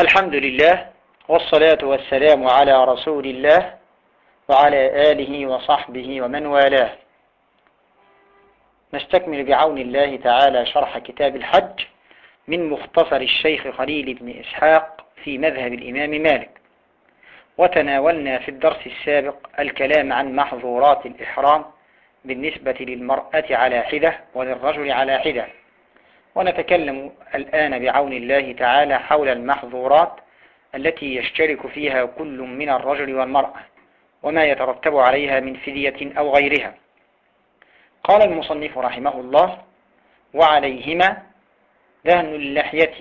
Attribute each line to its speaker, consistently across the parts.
Speaker 1: الحمد لله والصلاة والسلام على رسول الله وعلى آله وصحبه ومن والاه. نستكمل بعون الله تعالى شرح كتاب الحج من مختصر الشيخ خليل بن إسحاق في مذهب الإمام مالك. وتناولنا في الدرس السابق الكلام عن محظورات الإحرام بالنسبة للمرأة على حدة وللرجل على حدة. ونتكلم الآن بعون الله تعالى حول المحظورات التي يشترك فيها كل من الرجل والمرأة وما يترتب عليها من فدية أو غيرها. قال المصنف رحمه الله وعليهما دهن اللحية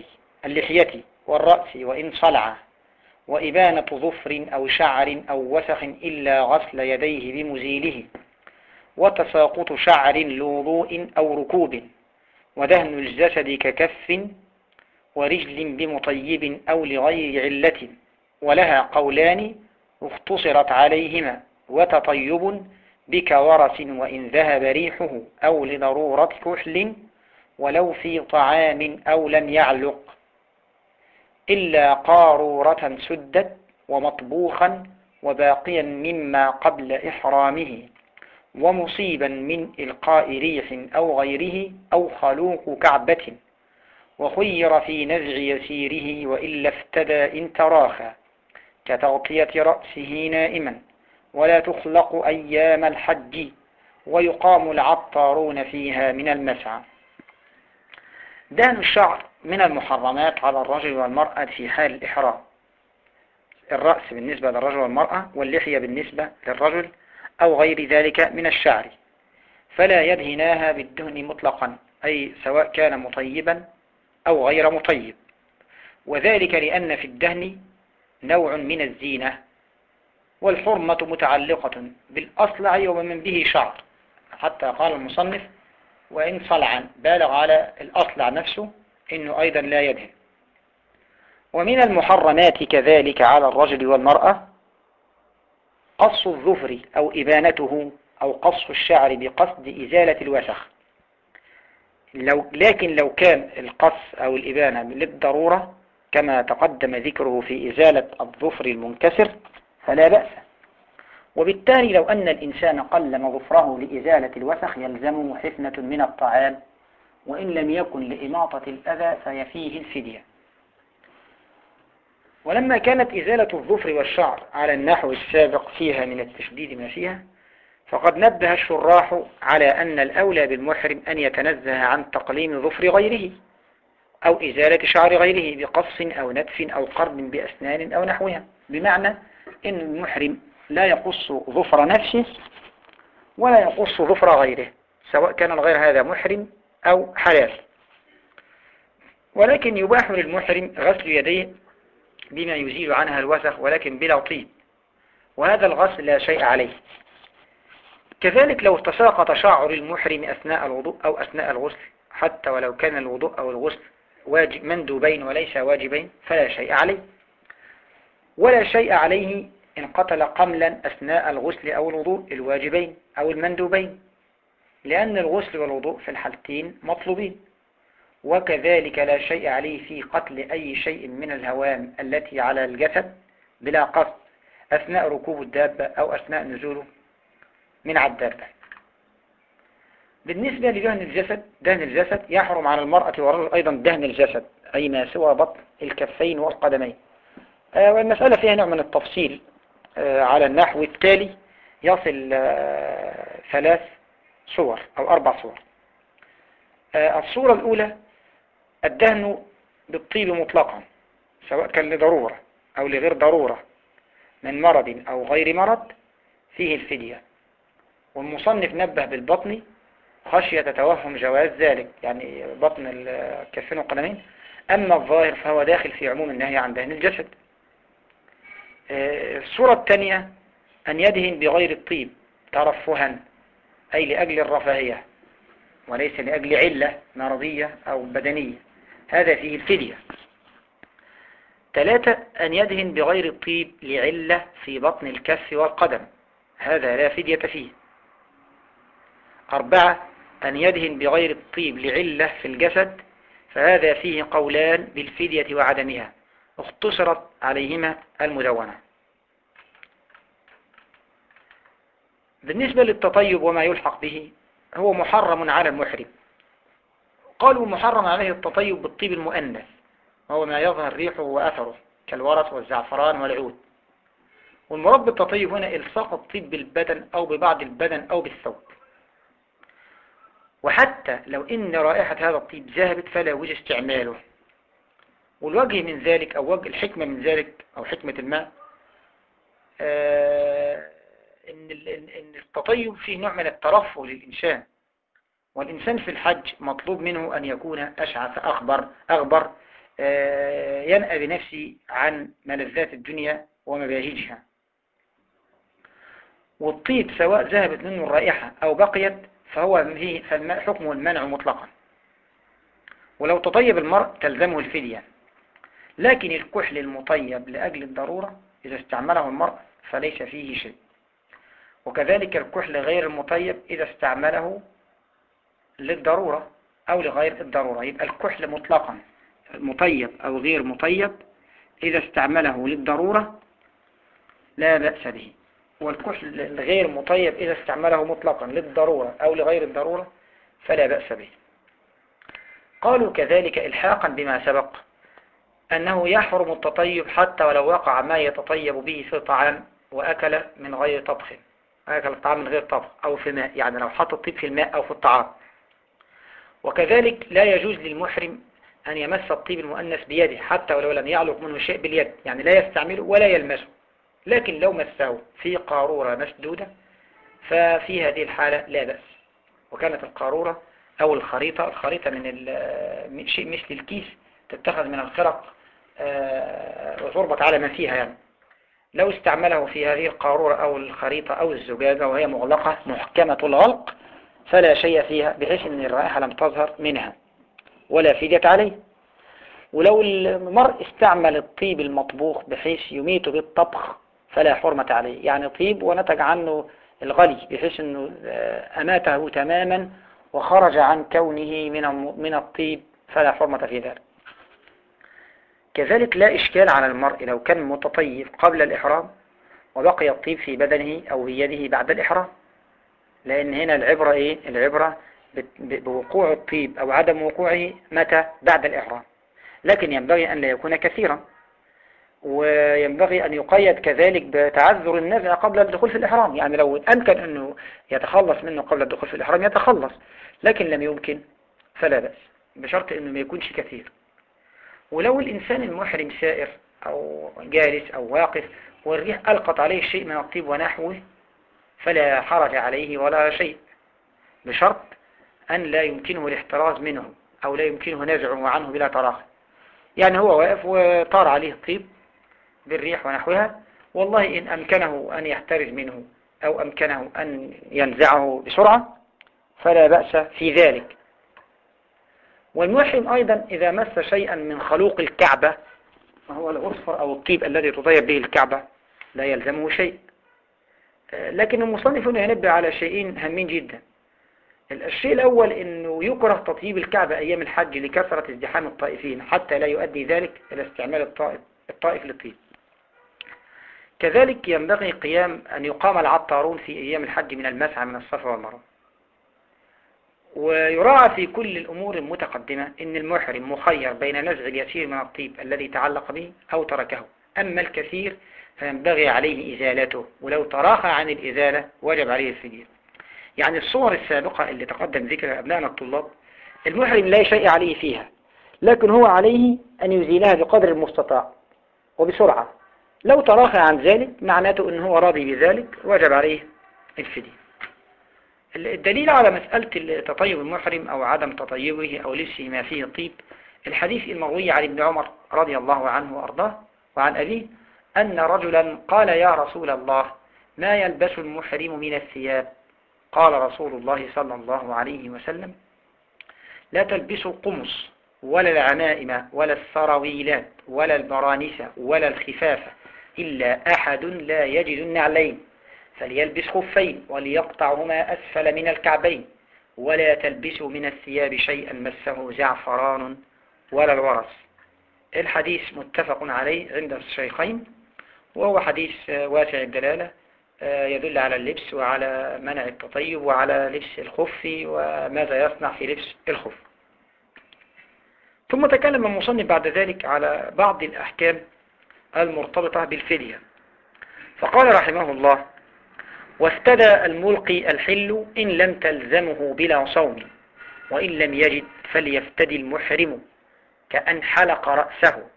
Speaker 1: اللحية والرأس وإن صلع وإبانة ظفر أو شعر أو وسخ إلا غسل يديه بمزيله وتساقط شعر لوضوء أو ركوب. ودهن الجسد ككف ورجل بمطيب أو لغير علة ولها قولان اختصرت عليهما وتطيب بكورس وإن ذهب ريحه أو لضرورة كحل ولو في طعام أو لم يعلق إلا قارورة سدت ومطبوخا وباقيا مما قبل إحرامه. ومصيبا من إلقاء ريح أو غيره أو خلوق كعبة وخير في نزع يسيره وإلا افتدى إن تراخى كتغطية رأسه نائما ولا تخلق أيام الحج ويقام العطارون فيها من المسعى. دهن الشعر من المحرمات على الرجل والمرأة في حال الإحرام. الرأس بالنسبة للرجل والمرأة واللحية بالنسبة للرجل أو غير ذلك من الشعر. فلا يدهناها بالدهن مطلقا أي سواء كان مطيبا أو غير مطيب. وذلك لأن في الدهن نوع من الزينة والحرمة متعلقة بالأصلع ومن به شعر. حتى قال المصنف وإن صلعا بالغ على الأصلع نفسه إنه أيضا لا يدهن ومن المحرمات كذلك على الرجل والمرأة قص الظفر أو إبانته أو قص الشعر بقصد إزالة الوسخ. لو لكن لو كان القص أو الإبانة للضرورة كما تقدم ذكره في إزالة الظفر المنكسر فلا بأس. وبالتالي لو أن الإنسان قلم ظفره لإزالة الوسخ يلزمه حفنة من الطعام وإن لم يكن لإماطة الأذى فيفيه الفدية. ولما كانت إزالة الظفر والشعر على النحو السابق فيها من التشديد ما فيها فقد نبه الشراح على أن الأولى بالمحرم أن يتنزه عن تقليم ظفر غيره أو إزالة شعر غيره بقص أو نتف أو قرن بأسنان أو نحوها. بمعنى أن المحرم لا يقص ظفر نفسه ولا يقص ظفر غيره سواء كان الغير هذا محرم أو حلال. ولكن يباح للمحرم غسل يديه بما يزيل عنها الوسخ ولكن بلا طيب. وهذا الغسل لا شيء عليه. كذلك لو تساقط شعر المحرم أثناء الوضوء أو أثناء الغسل حتى ولو كان الوضوء أو الغسل واجب مندوبين وليس واجبين فلا شيء عليه. ولا شيء عليه إن قتل قملا أثناء الغسل أو الوضوء الواجبين أو المندوبين لأن الغسل والوضوء في الحالتين مطلوبين. وكذلك لا شيء عليه في قتل أي شيء من الهوام التي على الجسد بلا قصد أثناء ركوب الدابة أو أثناء نزوله من على الدابة. بالنسبة لدهن الجسد دهن الجسد يحرم على المرأة والرجل أيضا دهن الجسد أي ما سوى بطن الكفين والقدمين. آه، والمسألة فيها نوع من التفصيل آه، على النحو التالي يصل آه، ثلاث صور أو أربع صور. الصورة الأولى الدهن بالطيب مطلقا سواء كان لضرورة أو لغير ضرورة من مرض أو غير مرض فيه الفدية. والمصنف نبه بالبطن خشية توهم جواز ذلك يعني بطن الكفين والقدمين أما الظاهر فهو داخل في عموم النهي عن دهن الجسد. آه، الصورة الثانية أن يدهن بغير الطيب ترفها أي لأجل الرفاهية وليس لأجل علة مرضية أو بدنية. هذا فيه الفدية. ثلاثة أن يدهن بغير الطيب لعلة في بطن الكف والقدم. هذا لا فدية فيه. أربعة أن يدهن بغير الطيب لعلة في الجسد. فهذا فيه قولان بالفدية وعدمها. اختصرت عليهما المدونة. بالنسبة للتطيب وما يلحق به هو محرم على المحرم. قالوا محرم عليه التطيب بالطيب المؤنث وهو ما يظهر ريحه وأثره كالورث والزعفران والعود. والمراد بالتطيب هنا إلصاق الطيب بالبدن أو ببعض البدن أو بالثوب. وحتى لو إن رائحة هذا الطيب ذهبت فلا وجه استعماله. والوجه من ذلك أو وجه الحكمة من ذلك أو حكمة الماء آه إن إن التطيب فيه نوع من الترفه للإنسان. والإنسان في الحج مطلوب منه أن يكون أشعث أخبر أغبر آه ينأى بنفسه عن ملذات الدنيا ومباهجها. والطيب سواء ذهبت منه الرائحة أو بقيت فهو حكمه المنع مطلقا. ولو تطيب المرء تلزمه الفدية. لكن الكحل المطيب لأجل الضرورة إذا استعمله المرء فليس فيه شيء. وكذلك الكحل غير المطيب إذا استعمله للضرورة أو لغير الضرورة يبقى الكحل مطلقا مطيب أو غير مطيب إذا استعمله للضرورة لا بأس به. والكحل الغير مطيب إذا استعمله مطلقا للضرورة أو لغير الضرورة فلا بأس به. قالوا كذلك إلحاقا بما سبق أنه يحرم التطيب حتى ولو وقع ما يتطيب به في طعام وأكل من غير طبخ أكل الطعام من غير طبخ أو في ماء يعني لو حط الطيب في الماء أو في الطعام. وكذلك لا يجوز للمحرم أن يمس الطيب المؤنث بيده حتى ولو لم يعلق منه شيء باليد يعني لا يستعمله ولا يلمسه. لكن لو مسه في قارورة مسدودة ففي هذه الحالة لا بأس. وكانت القارورة أو الخريطة الخريطة من شيء مثل الكيس تتخذ من الخرق آه، وتربط على ما فيها يعني. لو استعمله في هذه القارورة أو الخريطة أو الزجاجة وهي مغلقة محكمة الغلق فلا شيء فيها بحيث أن الرائحة لم تظهر منها ولا فدية عليه. ولو المرء استعمل الطيب المطبوخ بحيث يميت بالطبخ فلا حرمة عليه. يعني طيب ونتج عنه الغلي بحيث أنه آه، أماته تماما وخرج عن كونه من من الطيب فلا حرمة في ذلك. كذلك لا إشكال على المرء لو كان متطيب قبل الإحرام وبقي الطيب في بدنه أو في يده بعد الإحرام. لأن هنا العبرة إيه؟ العبرة بوقوع الطيب أو عدم وقوعه متى؟ بعد الإحرام. لكن ينبغي أن لا يكون كثيرا. وينبغي أن يقيد كذلك بتعذر النزع قبل الدخول في الإحرام. يعني لو أمكن أنه يتخلص منه قبل الدخول في الإحرام يتخلص. لكن لم يمكن فلا بأس. بشرط أنه ما يكونش كثير. ولو الإنسان المحرم سائر أو جالس أو واقف والريح ألقت عليه شيء من الطيب ونحوه فلا حرج عليه ولا شيء بشرط أن لا يمكنه الاحتراز منه أو لا يمكنه نزعه عنه بلا تراخي. يعني هو واقف وطار عليه الطيب بالريح ونحوها والله إن أمكنه أن يحترز منه أو أمكنه أن ينزعه بسرعة فلا بأس في ذلك. والمحرم أيضا إذا مس شيئا من خلوق الكعبة وهو الأصفر أو الطيب الذي تطيب به الكعبة لا يلزمه شيء. لكن المصنف هنا ينبه على شيئين هامين جدا. الشيء الأول أنه يكره تطيب الكعبة أيام الحج لكثرة ازدحام الطائفين حتى لا يؤدي ذلك إلى استعمال الطائف, الطائف للطيب. كذلك ينبغي قيام أن يقام العطارون في أيام الحج من المسعى من الصفا والمروة. ويراعى في كل الأمور المتقدمة أن المحرم مخير بين نزع اليسير من الطيب الذي تعلق به أو تركه. أما الكثير فينبغي عليه إزالته ولو تراخى عن الإزالة وجب عليه الفدية يعني الصور السابقة اللي تقدم ذكر أبنائنا الطلاب المحرم لا شيء عليه فيها لكن هو عليه أن يزيلها بقدر المستطاع وبسرعة. لو تراخى عن ذلك معناته أنه هو راضي بذلك وجب عليه الفدية الدليل على مسألة تطيب المحرم أو عدم تطيبه أو لبسه ما فيه طيب الحديث المروي عن ابن عمر رضي الله عنه وأرضاه وعن أبيه أن رجلا قال يا رسول الله ما يلبس المحرم من الثياب؟ قال رسول الله صلى الله عليه وسلم لا تلبسوا القمص ولا العمائم ولا السراويلات ولا البرانس ولا الخفاف إلا أحد لا يجد النعلين فليلبس خفين وليقطعهما أسفل من الكعبين ولا تلبسوا من الثياب شيئا مسه زعفران ولا الورس. الحديث متفق عليه عند الشيخين. وهو حديث واسع الدلالة يدل على اللبس وعلى منع التطيب وعلى لبس الخف وماذا يصنع في لبس الخف. ثم تكلم المصنف بعد ذلك على بعض الأحكام المرتبطة بالفدية. فقال رحمه الله وافتدى الملقي الحل إن لم تلزمه بلا صوم وإن لم يجد فليفتدي المحرم كأن حلق رأسه.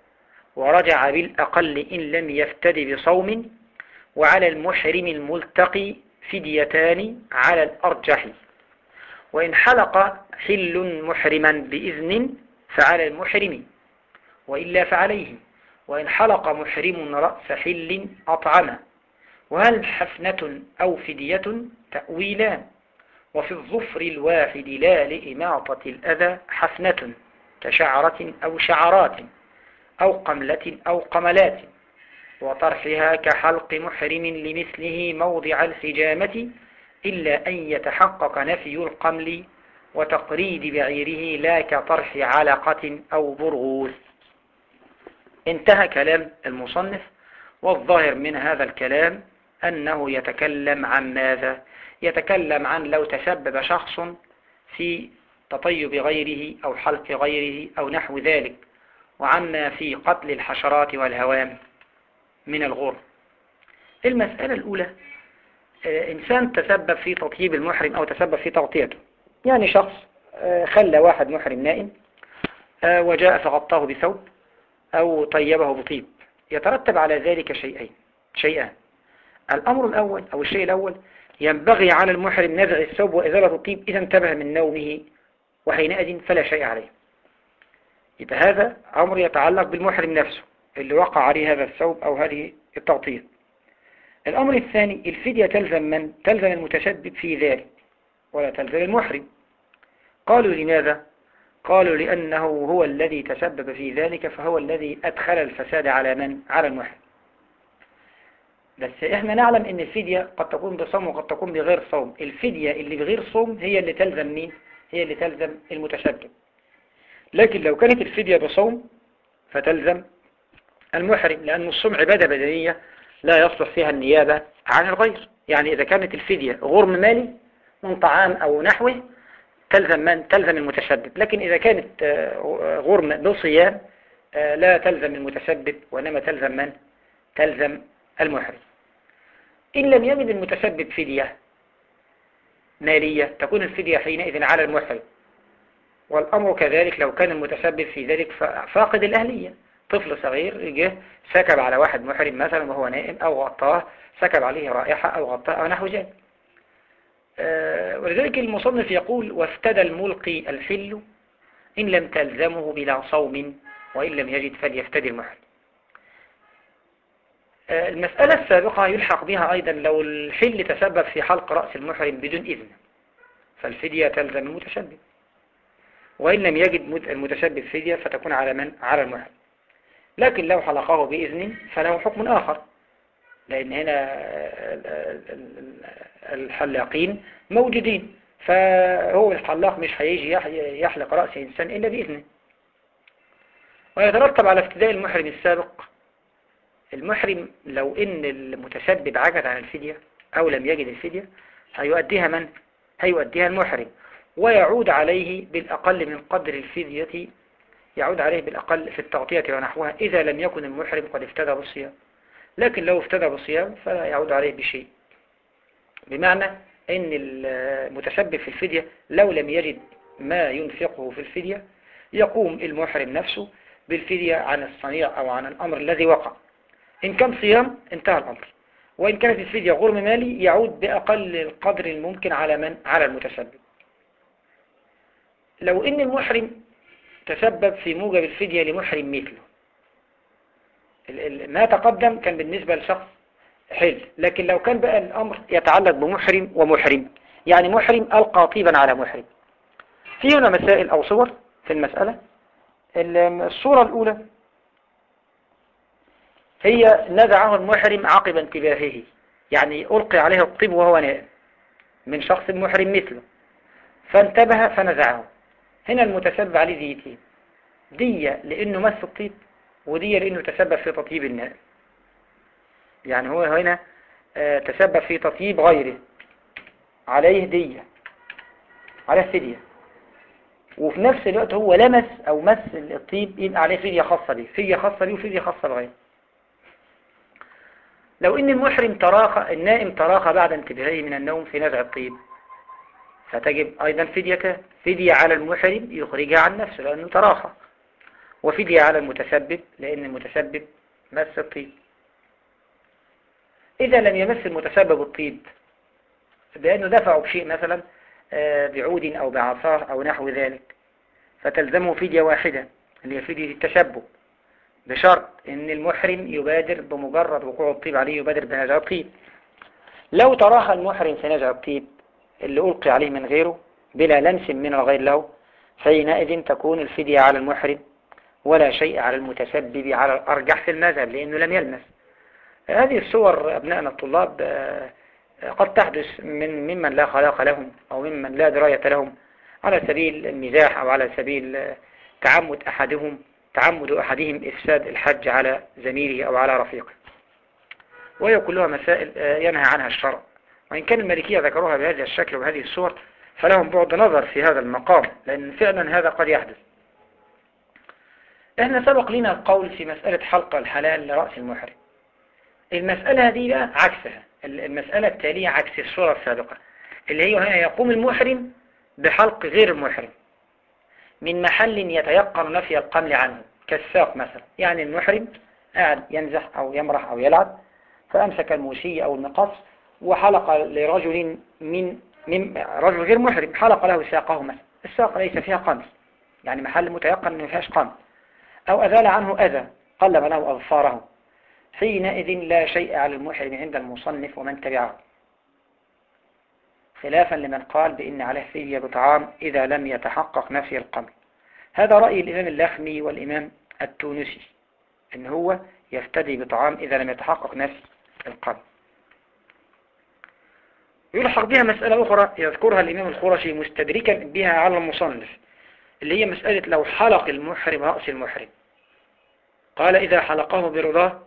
Speaker 1: ورجع بالأقل إن لم يفتد بصوم وعلى المحرم الملتقي فديتان على الأرجح. وإن حلق حل محرما بإذن فعلى المحرم وإلا فعليه. وإن حلق محرم رأس حل أطعمه وهل حفنة أو فدية تأويلان؟ وفي الظفر الواحد لا لإماطة الأذى حفنة كشعرة أو شعرات. أو قملة أو قملات وطرحها كحلق محرم لمثله موضع الحجامة إلا أن يتحقق نفي القمل وتقريد بعيره لا كطرح علقة أو برغوث. انتهى كلام المصنف والظاهر من هذا الكلام أنه يتكلم عن ماذا؟ يتكلم عن لو تسبب شخص في تطيب غيره أو حلق غيره أو نحو ذلك. وعما في قتل الحشرات والهوام من الغر المسألة الأولى آه، إنسان تسبب في تطيب المحرم أو تسبب في تغطيته. يعني شخص آه، خلى واحد محرم نائم آه، وجاء فغطاه بثوب أو طيبه بطيب. يترتب على ذلك شيئين شيئان. الأمر الأول أو الشيء الأول ينبغي على المحرم نزع الثوب وإزالة الطيب إذا انتبه من نومه وحينئذ فلا شيء عليه. يبقى هذا أمر يتعلق بالمحرم نفسه اللي وقع عليه هذا الثوب أو هذه التغطية الأمر الثاني الفدية تلزم من؟ تلزم المتشدد في ذلك ولا تلزم المحرم قالوا لماذا؟ قالوا لأنه هو الذي تسبب في ذلك فهو الذي أدخل الفساد على من؟ على المحرم بس إحنا نعلم إن الفدية قد تكون بصوم وقد تكون بغير صوم الفدية اللي بغير صوم هي اللي تلزم مين هي اللي تلزم المتشبب لكن لو كانت الفدية بصوم فتلزم المحرم لأن الصوم عبادة بدنية لا يصلح فيها النيابة عن الغير. يعني إذا كانت الفدية غرم مالي من طعام أو نحوه تلزم من تلزم المتشبب لكن إذا كانت آه، غرم بصيام آه، لا تلزم المتسبب وإنما تلزم من؟ تلزم المحرم. إن لم يجد المتسبب فدية مالية تكون الفدية حينئذ على المحرم. والأمر كذلك لو كان المتسبب في ذلك فاقد الأهلية. طفل صغير جه سكب على واحد محرم مثلا وهو نائم أو غطاه سكب عليه رائحة أو غطاه أو نحو ذلك آه، ولذلك المصنف يقول وافتدى الملقي الحل إن لم تلزمه بلا صوم وإن لم يجد فليفتدي المحرم. آه، المسألة السابقة يلحق بها أيضا لو الحل تسبب في حلق رأس المحرم بدون إذن فالفدية تلزم المتشبب وإن لم يجد المتشبب فدية فتكون على من؟ على المحرم لكن لو حلقه بإذن فله حكم آخر. لأن هنا الحلاقين موجودين. فهو الحلاق مش هيجي يحلق رأس إنسان إلا بإذنه. ويترتب على افتداء المحرم السابق. المحرم لو إن المتسبب عجز عن الفدية أو لم يجد الفدية هيؤديها من؟ هيؤديها المحرم. ويعود عليه بالأقل من قدر الفدية يعود عليه بالأقل في التغطية ونحوها إذا لم يكن المحرم قد افتدى بالصيام. لكن لو افتدى بالصيام فلا يعود عليه بشيء. بمعنى إن المتسبب في الفدية لو لم يجد ما ينفقه في الفدية يقوم المحرم نفسه بالفدية عن الصنيع أو عن الأمر الذي وقع. إن كان صيام انتهى الأمر. وإن كانت الفدية غرم مالي يعود بأقل القدر الممكن على من؟ على المتسبب. لو إن المحرم تسبب في موجب الفدية لمحرم مثله. ما تقدم كان بالنسبة لشخص حل. لكن لو كان بقى الأمر يتعلق بمحرم ومحرم يعني محرم ألقى طيبا على محرم. في هنا مسائل أو صور في المسألة. الصورة الأولى هي نزعه المحرم عقب انتباهه. يعني ألقي عليه الطيب وهو نائم من شخص محرم مثله. فانتبه فنزعه. هنا المتسبب عليه ديتين دية لأنه مس الطيب ودي لأنه تسبب في تطيب النائم يعني هو هنا آه، تسبب في تطيب غيره. عليه دية. عليه فدية. وفي نفس الوقت هو لمس أو مس الطيب يبقى عليه فدية خاصة به فدية خاصة به وفدية خاصة بغيره. لو إن المحرم تراخى النائم تراخى بعد انتباهه من النوم في نزع الطيب فتجب أيضا فدية فدية على المحرم يخرجها عن نفسه لأنه تراخى. وفدية على المتسبب لأن المتسبب مس الطيب. إذا لم يمس المتسبب الطيب بأنه دفعه بشيء مثلا آه، بعود أو بعصار أو نحو ذلك. فتلزمه فدية واحدة اللي هي فدية التشبب بشرط إن المحرم يبادر بمجرد وقوع الطيب عليه يبادر بنزع الطيب. لو تراخى المحرم في نزع الطيب اللي ألقي عليه من غيره بلا لمس من الغير له حينئذ تكون الفدية على المحرم ولا شيء على المتسبب على الأرجح في المذهب لأنه لم يلمس. هذه الصور أبنائنا الطلاب آه، قد تحدث من ممن لا خلاق لهم أو ممن لا دراية لهم على سبيل المزاح أو على سبيل آه، تعمد أحدهم تعمد أحدهم إفساد الحج على زميله أو على رفيقه. وهي كلها مسائل آه، ينهى عنها الشرع. وإن كان المالكية ذكروها بهذا الشكل وبهذه الصور فلهم بعد نظر في هذا المقام لأن فعلا هذا قد يحدث. إحنا سبق لنا القول في مسألة حلق الحلال لرأس المحرم. المسألة دي بقى عكسها. المسألة التالية عكس الصورة السابقة اللي هي هنا يقوم المحرم بحلق غير المحرم. من محل يتيقن نفي القمل عنه كالساق مثلا. يعني المحرم قاعد يمزح أو يمرح أو يلعب فأمسك الموسي أو المقص وحلق لرجل من رجل غير محرم حلق له ساقه مثلا. الساق ليس فيها قمل يعني محل متيقن ما فيهاش قمل أو أزال عنه أذى قلم له أظفاره. حينئذ لا شيء على المحرم عند المصنف ومن تبعه. خلافا لمن قال بإن عليه فيه بطعام إذا لم يتحقق نفي القمل هذا رأي الإمام اللخمي والإمام التونسي إن هو يفتدي بطعام إذا لم يتحقق نفي القمل يلحق بها مسألة أخرى يذكرها الإمام الخرشي مستدركا بها على المصنف اللي هي مسألة لو حلق المحرم رأس المحرم. قال إذا حلقه برضاه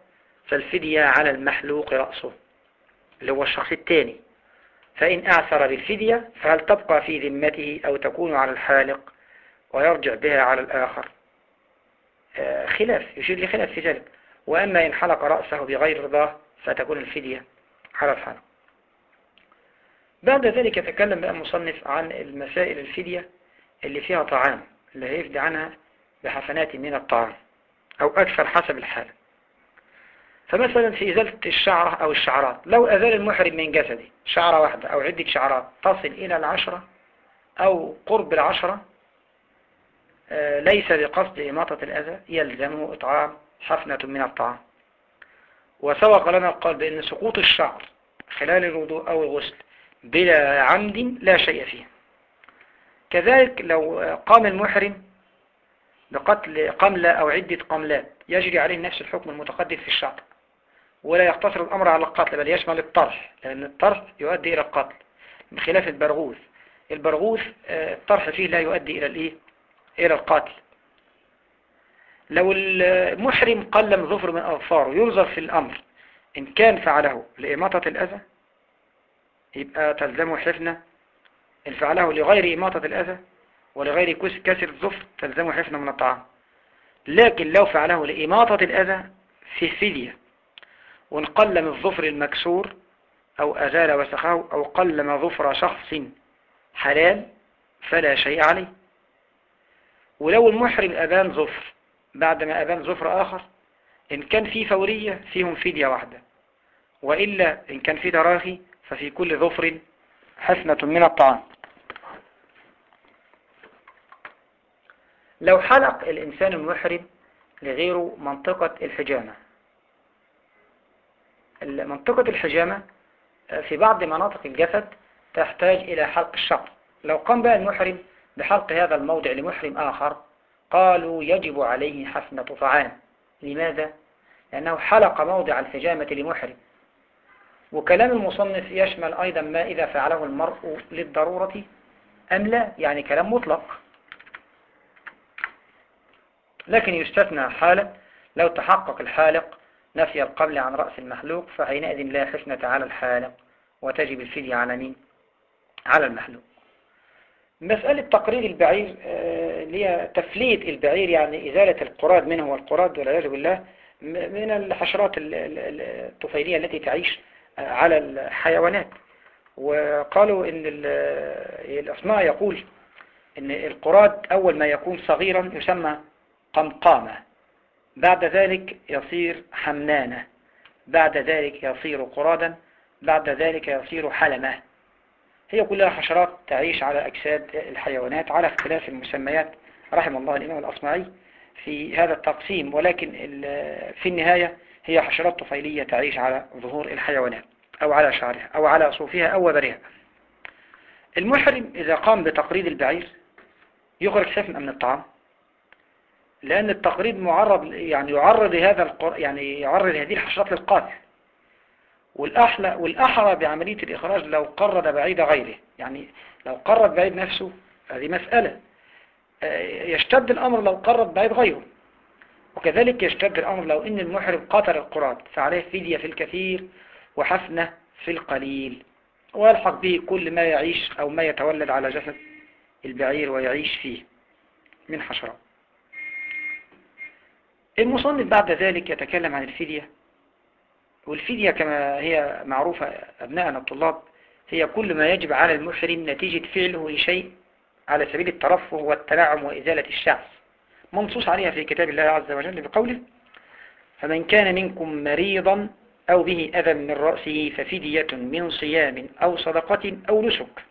Speaker 1: فالفدية على المحلوق رأسه اللي هو الشخص الثاني. فإن أعثر بالفدية فهل تبقى في ذمته أو تكون على الحالق ويرجع بها على الآخر؟ آه، خلاف يشير لخلاف في ذلك. وأما إن حلق رأسه بغير رضاه فتكون الفدية على الحالق. بعد ذلك يتكلم بقى المصنف عن المسائل الفدية اللي فيها طعام اللي هيفدي عنها بحسنات من الطعام أو أكثر حسب الحالة فمثلا في إزالة الشعرة أو الشعرات لو أزال المحرم من جسده شعرة واحدة أو عدة شعرات تصل إلى العشرة أو قرب العشرة آه، ليس بقصد إماطة الأذى يلزمه إطعام حفنة من الطعام. وسبق لنا قال بأن سقوط الشعر خلال الوضوء أو الغسل بلا عمد لا شيء فيه. كذلك لو قام المحرم بقتل قملة أو عدة قملات يجري عليه نفس الحكم المتقدم في الشعر ولا يقتصر الأمر على القتل بل يشمل الطرح لأن الطرح يؤدي إلى القتل بخلاف البرغوث. البرغوث آه، الطرح فيه لا يؤدي إلى الإيه؟ إلى القتل. لو المحرم قلم ظفر من أظفاره ينظر في الأمر إن كان فعله لإماطة الأذى يبقى تلزمه حفنة. إن فعله لغير إماطة الأذى ولغير كسر الظفر تلزمه حفنة من الطعام. لكن لو فعله لإماطة الأذى في فدية وإن قلم الظفر المكسور أو أزال وسخه أو قلم ظفر شخص حلال فلا شيء عليه. ولو المحرم أبان ظفر بعدما أبان ظفر آخر إن كان في فورية فيهم فدية واحدة. وإلا إن كان في تراخي ففي كل ظفر حسنة من الطعام. لو حلق الإنسان المحرم لغير منطقة الحجامة. منطقة الحجامة آه، في بعض مناطق الجسد تحتاج إلى حلق الشعر لو قام بقى المحرم بحلق هذا الموضع لمحرم آخر قالوا يجب عليه حسنة طعام. لماذا؟ لأنه حلق موضع الحجامة لمحرم. وكلام المصنف يشمل أيضا ما إذا فعله المرء للضرورة أم لا يعني كلام مطلق. لكن يستثنى حالة لو تحقق الحالق نفي القبل عن رأس المحلوق فحينئذ لا حسنة على الحالق وتجب الفدية على مين؟ على المحلوق مسألة تقرير البعير آه، اللي هي تفليت البعير يعني إزالة القراد منه والقراد والعياذ بالله من الحشرات الطفيلية التي تعيش على الحيوانات. وقالوا إن الأصماء يقول إن القراد أول ما يكون صغيرا يسمى قمقامة. بعد ذلك يصير حمنانة. بعد ذلك يصير قرادا. بعد ذلك يصير حلمة. هي كلها حشرات تعيش على أجساد الحيوانات على اختلاف المسميات رحم الله الإمام الأصمعي في هذا التقسيم. ولكن في النهاية هي حشرات طفيلية تعيش على ظهور الحيوانات أو على شعرها أو على صوفها أو وبرها. المحرم إذا قام بتقريد البعير يخرج سفن من الطعام لأن التقريد معرض يعني يعرض هذا القر... يعني يعرض هذه الحشرات للقاتل. والأحلى والأحرى بعملية الإخراج لو قرد بعيد غيره يعني لو قرد بعيد نفسه هذه مسألة. آه، يشتد الأمر لو قرد بعيد غيره. وكذلك يشتد الأمر لو إن المحرم قتل القراد فعليه فدية في الكثير وحفنة في القليل. ويلحق به كل ما يعيش أو ما يتولد على جسد البعير ويعيش فيه من حشرات المصنف بعد ذلك يتكلم عن الفدية. والفدية كما هي معروفة أبناءنا الطلاب هي كل ما يجب على المحرم نتيجة فعله لشيء على سبيل الترفه والتنعم وإزالة الشعث. منصوص عليها في كتاب الله عز وجل بقوله فمن كان منكم مريضا أو به أذى من رأسه ففدية من صيام أو صدقة أو نسك.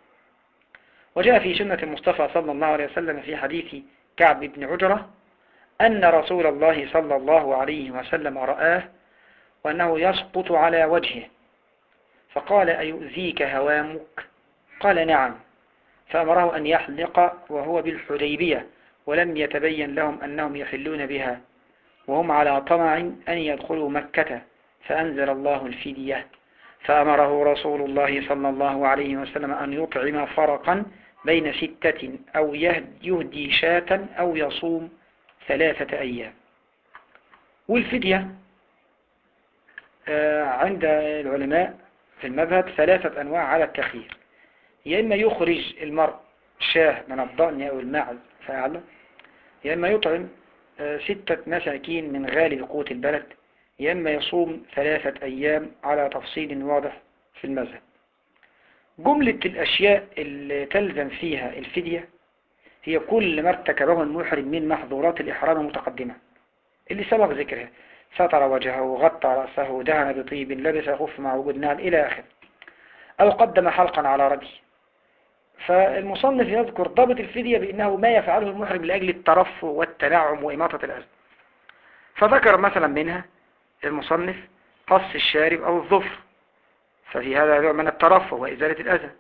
Speaker 1: وجاء في سنة المصطفى صلى الله عليه وسلم في حديث كعب بن عجرة أن رسول الله صلى الله عليه وسلم رآه وأنه يسقط على وجهه فقال أيؤذيك هوامك؟ قال نعم. فأمره أن يحلق وهو بالحديبية. ولم يتبين لهم أنهم يحلون بها وهم على طمع أن يدخلوا مكة فأنزل الله الفدية. فأمره رسول الله صلى الله عليه وسلم أن يطعم فرقا بين ستة أو يهدي شاة أو يصوم ثلاثة أيام. والفدية آه، عند العلماء في المذهب ثلاثة أنواع على التخيير. يا إما يخرج المرء شاة من الضأن أو المعز فعلا يا إما يطعم آه، ستة مساكين من غالب قوت البلد يا إما يصوم ثلاثة أيام على تفصيل واضح في المذهب. جملة الأشياء اللي تلزم فيها الفدية هي كل ما ارتكبه المحرم من محظورات الإحرام المتقدمة اللي سبق ذكرها. ستر وجهه غطى رأسه دهن بطيب لبس خف مع وجود نعل إلى آخر أو قدم حلقا على رجل فالمصنف يذكر ضابط الفدية بأنه ما يفعله المحرم لأجل الترفه والتنعم وإماطة الأذى. فذكر مثلا منها المصنف قص الشارب أو الظفر ففي هذا نوع من الترفه وإزالة الأذى.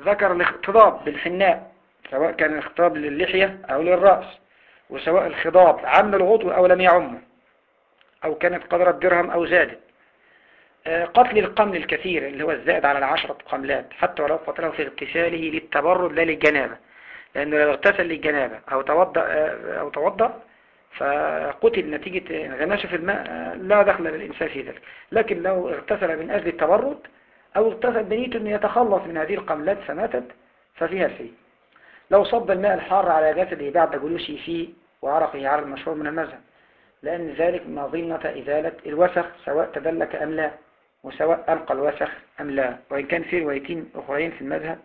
Speaker 1: ذكر الاختضاب بالحناء سواء كان الاختضاب للحية أو للرأس وسواء الخضاب عم الغضو أو لم يعمه أو كانت قدر الدرهم أو زادت. قتل القمل الكثير اللي هو الزائد على العشرة قملات حتى ولو قتله في اغتساله للتبرد لا للجنابة. لأنه لو اغتسل للجنابة أو توضأ, أو توضأ فقتل نتيجة انغماسه في الماء لا دخل للإنسان في ذلك. لكن لو اغتسل من أجل التبرد أو اغتسل بنيته أن يتخلص من هذه القملات فماتت ففيها الفي لو صب الماء الحار على جسده بعد جلوسه فيه وعرقه على المشهور من المذهب لأن ذلك مظنة إزالة الوسخ سواء تدلك أم لا. وسواء ألقى الوسخ أم لا. وإن كان في روايتين أخرين في المذهب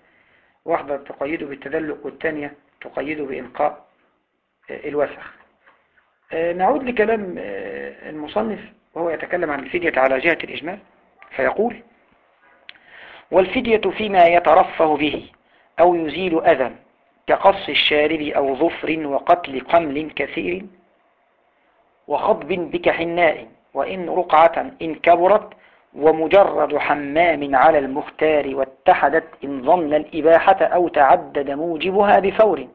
Speaker 1: واحدة تقيده بالتدلك والثانية تقيده بإلقاء الوسخ. آه، نعود لكلام آه، المصنف وهو يتكلم عن الفدية على جهة الإجمال فيقول والفدية فيما يترفه به أو يزيل أذى كقص الشارب أو ظفر وقتل قمل كثير وخضب بكحناء وإن رقعة إن كبرت ومجرد حمام على المختار واتحدت إن ظن الإباحة أو تعدد موجبها بفور.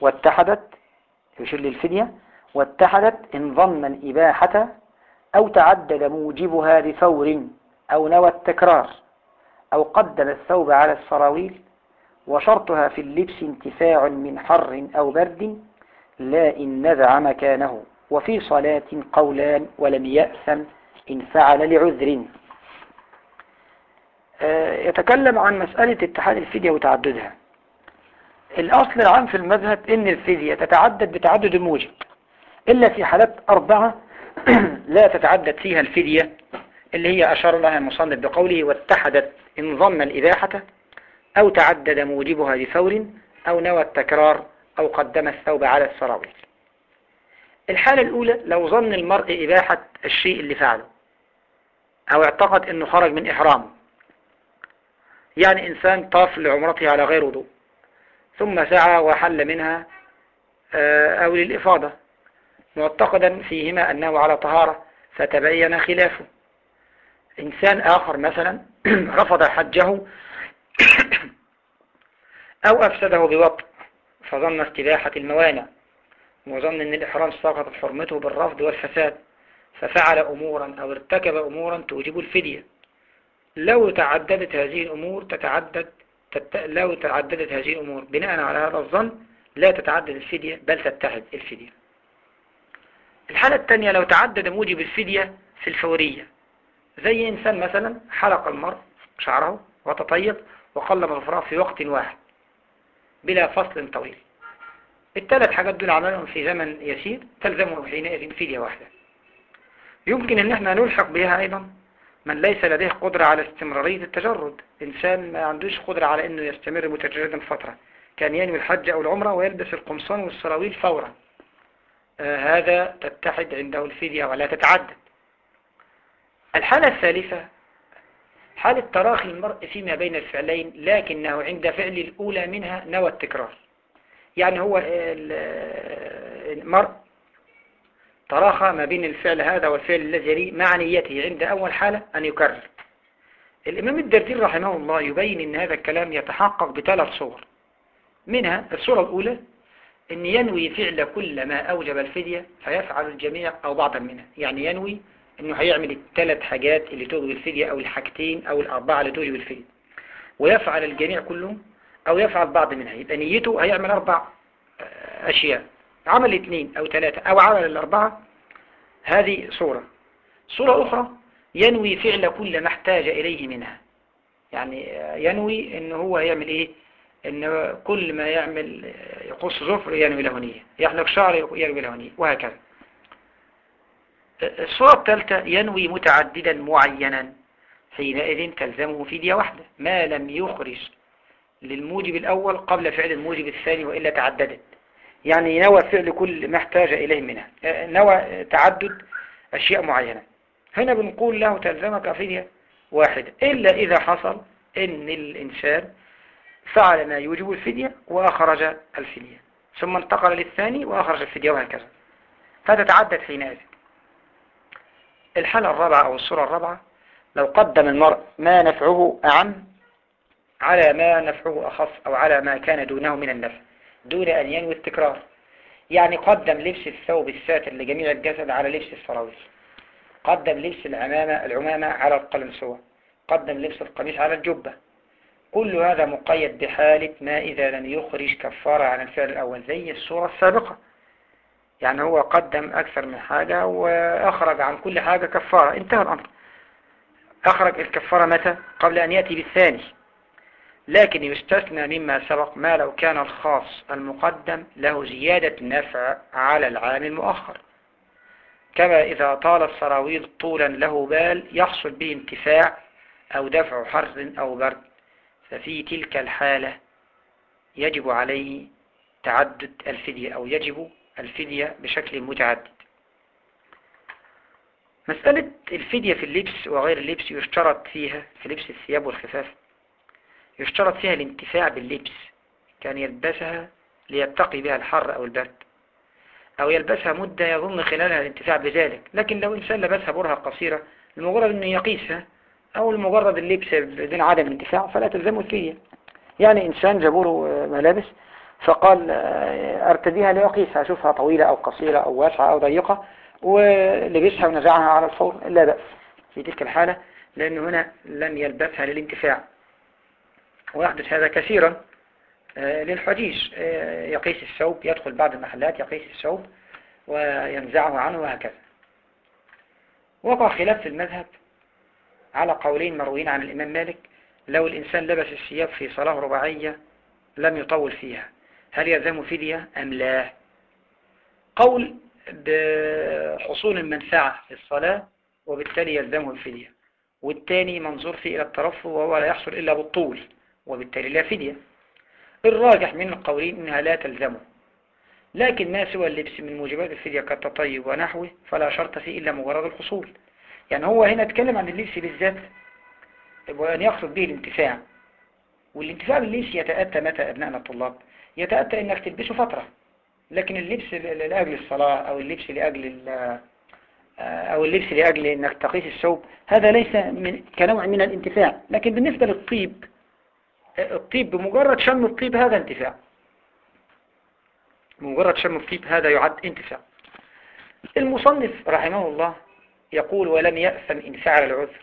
Speaker 1: واتحدت يشير للفدية واتحدت إن ظن الإباحة أو تعدد موجبها بفور أو نوى التكرار أو قدم الثوب على السراويل وشرطها في اللبس انتفاع من حر أو برد لا إن نزع مكانه. وفي صلاة قولان ولم يأثم إن فعل لعذر. آه، يتكلم عن مسألة اتحاد الفدية وتعددها. الأصل العام في المذهب إن الفدية تتعدد بتعدد الموجب إلا في حالات أربعة لا تتعدد فيها الفدية اللي هي أشار لها المصنف بقوله واتحدت إن ظن الإباحة أو تعدد موجبها بفور أو نوى التكرار أو قدم الثوب على السراويل. الحالة الأولى لو ظن المرء إباحة الشيء اللي فعله. أو اعتقد أنه خرج من إحرامه. يعني إنسان طاف لعمرته على غير وضوء ثم سعى وحل منها آه، أو للإفاضة معتقدا فيهما أنه على طهارة فتبين خلافه. إنسان آخر مثلا رفض حجه أو أفسده بوطء فظن استباحة الموانع وظن أن الإحرام سقطت حرمته بالرفض والفساد. ففعل أمورا أو ارتكب أمورا توجب الفدية. لو تعددت هذه الأمور تتعدد تت... لو تعددت هذه الأمور بناء على هذا الظن لا تتعدد الفدية بل تتحد الفدية. الحالة الثانية لو تعدد موجب الفدية في الفورية. زي إنسان مثلا حلق المرء شعره وتطيب وقلم الفراغ في وقت واحد بلا فصل طويل. الثلاث حاجات دول عملهم في زمن يسير تلزمه حينئذ فدية واحدة. يمكن أن إحنا نلحق بها أيضا. من ليس لديه قدرة على استمرارية التجرد. إنسان ما عندوش قدرة على أنه يستمر متجردا فترة. كان ينوي الحج أو العمرة ويلبس القمصان والسراويل فورا. آه هذا تتحد عنده الفدية ولا تتعدد. الحالة الثالثة حالة تراخي المرء فيما بين الفعلين لكنه عند فعل الأولى منها نوى التكرار. يعني هو المرء تراخى ما بين الفعل هذا والفعل الذي يليه مع نيته عند أول حالة أن يكرر. الإمام الدردير رحمه الله يبين أن هذا الكلام يتحقق بثلاث صور. منها الصورة الأولى أن ينوي فعل كل ما أوجب الفدية فيفعل الجميع أو بعضا منها. يعني ينوي أنه هيعمل الثلاث حاجات اللي توجب الفدية أو الحاجتين أو الأربعة اللي توجب الفدية. ويفعل الجميع كلهم أو يفعل بعض منها. يبقى نيته هيعمل أربع أشياء. عمل اثنين أو ثلاثة أو عمل الأربعة هذه صورة. صورة أخرى ينوي فعل كل ما احتاج إليه منها. يعني ينوي أنه هو يعمل إيه؟ أن كل ما يعمل يقص ظفر ينوي له نية. يحلق شعر ينوي له نية. وهكذا. الصورة الثالثة ينوي متعددا معينا. حينئذ تلزمه فدية واحدة. ما لم يخرج للموجب الأول قبل فعل الموجب الثاني وإلا تعددت. يعني نوى فعل كل ما احتاج إليه منها نوى تعدد أشياء معينة. هنا بنقول له تلزمك فدية واحدة إلا إذا حصل إن الإنسان فعل ما يوجب الفدية وأخرج الفدية ثم انتقل للثاني وأخرج الفدية وهكذا. فتتعدد حينئذ. الحالة الرابعة أو الصورة الرابعة لو قدم المرء ما نفعه أعم على ما نفعه أخص أو على ما كان دونه من النفع. دون أن ينوي التكرار. يعني قدم لبس الثوب الساتر لجميع الجسد على لبس السراويل قدم لبس العمامة العمامة على القلنسوة. قدم لبس القميص على الجبة. كل هذا مقيد بحالة ما إذا لم يخرج كفارة عن الفعل الأول زي الصورة السابقة. يعني هو قدم أكثر من حاجة وأخرج عن كل حاجة كفارة. انتهى الأمر. أخرج الكفارة متى؟ قبل أن يأتي بالثاني. لكن يستثنى مما سبق ما لو كان الخاص المقدم له زيادة نفع على العام المؤخر. كما إذا طال السراويل طولا له بال يحصل به انتفاع أو دفع حر أو برد. ففي تلك الحالة يجب عليه تعدد الفدية أو يجب الفدية بشكل متعدد. مسألة الفدية في اللبس وغير اللبس يشترط فيها في لبس الثياب والخفاف. يشترط فيها الانتفاع باللبس كان يلبسها ليتقي بها الحر أو البرد أو يلبسها مدة يظن خلالها الانتفاع بذلك لكن لو إنسان لبسها برهة قصيرة لمجرد أنه يقيسها أو لمجرد اللبس بدون عدم الانتفاع فلا تلزمه فيه يعني إنسان جابوله ملابس فقال أرتديها ليقيسها أشوفها طويلة أو قصيرة أو واسعة أو ضيقة ولبسها ونزعها على الفور لا بأس. في تلك الحالة لأنه هنا لم يلبسها للانتفاع. ويحدث هذا كثيرا آه، للحجيج آه، يقيس الثوب يدخل بعض المحلات يقيس الثوب وينزعه عنه وهكذا. وقع خلاف في المذهب على قولين مرويين عن الإمام مالك لو الإنسان لبس الثياب في صلاة رباعية لم يطول فيها هل يلزم فدية أم لا؟ قول بحصول المنفعة في الصلاة وبالتالي يلزمه الفدية والثاني منظور فيه إلى الترفه وهو لا يحصل إلا بالطول. وبالتالي لا فدية. الراجح من القولين إنها لا تلزمه لكن ما سوى اللبس من موجبات الفدية كالتطيب ونحوه فلا شرط فيه إلا مجرد الحصول يعني هو هنا اتكلم عن اللبس بالذات وأن يقصد به الانتفاع. والانتفاع باللبس يتأتى متى أبنائنا الطلاب؟ يتأتى أنك تلبسه فترة. لكن اللبس لأجل الصلاة أو اللبس لأجل أو اللبس لأجل أنك تقيس الثوب هذا ليس من كنوع من الانتفاع. لكن بالنسبة للطيب الطيب بمجرد شم الطيب هذا انتفاع. بمجرد شم الطيب هذا يعد انتفاع. المصنف رحمه الله يقول ولم يأثم إن فعل العذر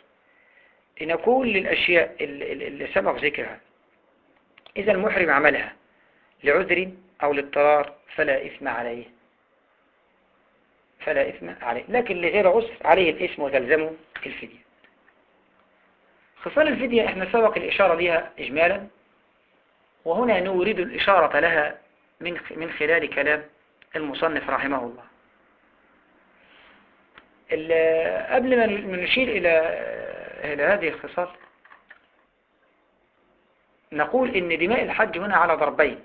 Speaker 1: إن كل الأشياء اللي سبق ذكرها إذا المحرم عملها لعذر أو لاضطرار فلا إثم عليه. فلا إثم عليه. لكن لغير عذر عليه الإثم وتلزمه الفدية. خصال الفدية إحنا سبق الإشارة لها إجمالا وهنا نورد الإشارة لها من من خلال كلام المصنف رحمه الله. قبل ما نشير إلى إلى هذه الخصال نقول إن دماء الحج هنا على ضربين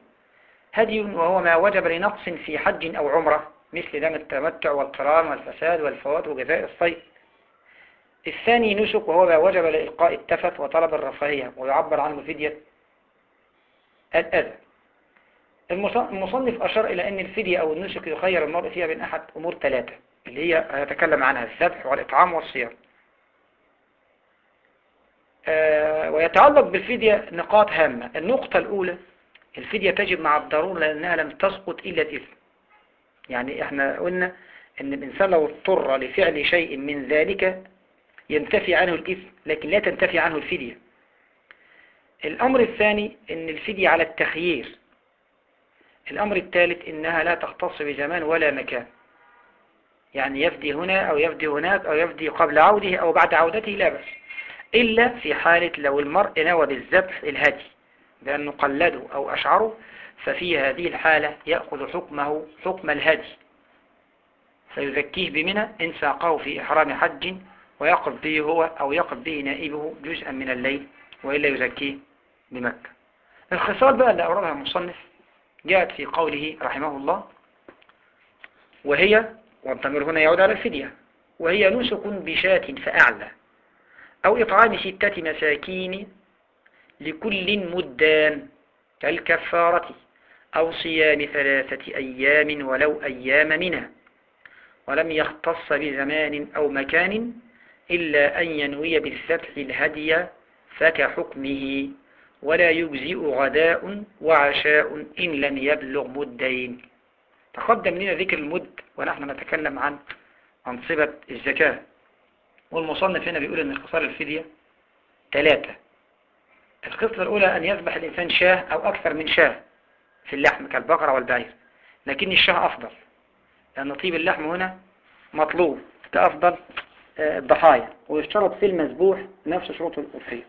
Speaker 1: هدي وهو ما وجب لنقص في حج أو عمرة مثل دم التمتع والقران والفساد والفوات وجزاء الصيد. الثاني نسك وهو ما وجب لإلقاء التفت وطلب الرفاهية ويعبر عنه فدية الأذى. المصنف أشار إلى أن الفدية أو النسك يخير المرء فيها بين أحد أمور ثلاثة اللي هي هيتكلم عنها الذبح والإطعام والصيام. آه ويتعلق بالفدية نقاط هامة. النقطة الأولى الفدية تجب مع الضرورة لأنها لم تسقط إلا الإثم يعني إحنا قلنا أن الإنسان لو اضطر لفعل شيء من ذلك ينتفي عنه الإثم لكن لا تنتفي عنه الفدية. الأمر الثاني أن الفدية على التخيير. الأمر الثالث إنها لا تختص بزمان ولا مكان. يعني يفدي هنا أو يفدي هناك أو يفدي قبل عوده أو بعد عودته لا بس إلا في حالة لو المرء نوى بالذبح الهدي بأن قلده أو أشعره ففي هذه الحالة يأخذ حكمه حكم الهدي. فيزكيه بمنى إن ساقه في إحرام حج ويقف به هو أو يقف به نائبه جزءا من الليل وإلا يزكيه بمكة. الخصال بقى اللي أوردها المصنف جاءت في قوله رحمه الله وهي والضمير هنا يعود على الفدية وهي نسك بشاة فأعلى أو إطعام ستة مساكين لكل مدان كالكفارة أو صيام ثلاثة أيام ولو أيام منها ولم يختص بزمان أو مكان إلا أن ينوي بالذبح الهدي فكحكمه ولا يجزئ غداء وعشاء إن لم يبلغ مدين. تقدم لنا ذكر المد ونحن نتكلم عن أنصبة الزكاة. والمصنف هنا بيقول أن اختصار الفدية ثلاثة القصة الأولى أن يذبح الإنسان شاه أو أكثر من شاه في اللحم كالبقرة والبعير. لكن الشاه أفضل لأن طيب اللحم هنا مطلوب. كأفضل آه، الضحايا ويشترط في المذبوح نفس شروط الأضحية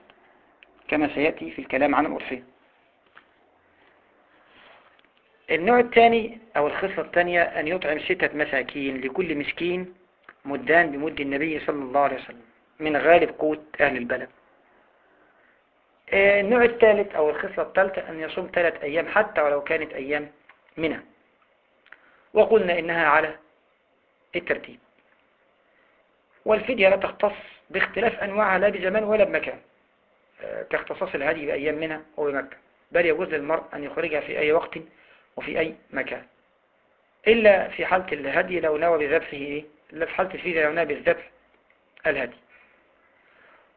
Speaker 1: كما سيأتي في الكلام عن الأضحية النوع الثاني أو الخصلة الثانية أن يطعم ستة مساكين لكل مسكين مدان بمد النبي صلى الله عليه وسلم من غالب قوت أهل البلد. النوع الثالث أو الخصلة الثالثة أن يصوم ثلاث أيام حتى ولو كانت أيام منها وقلنا إنها على الترتيب. والفدية لا تختص باختلاف أنواعها لا بزمان ولا بمكان. آه، كاختصاص الهدي بأيام منها أو بمكة بل يجوز للمرء أن يخرجها في أي وقت وفي أي مكان. إلا في حالة الهدي لو نوى بذبحه إيه؟ إلا في حالة الفدية لو نوى بالذبح الهدي.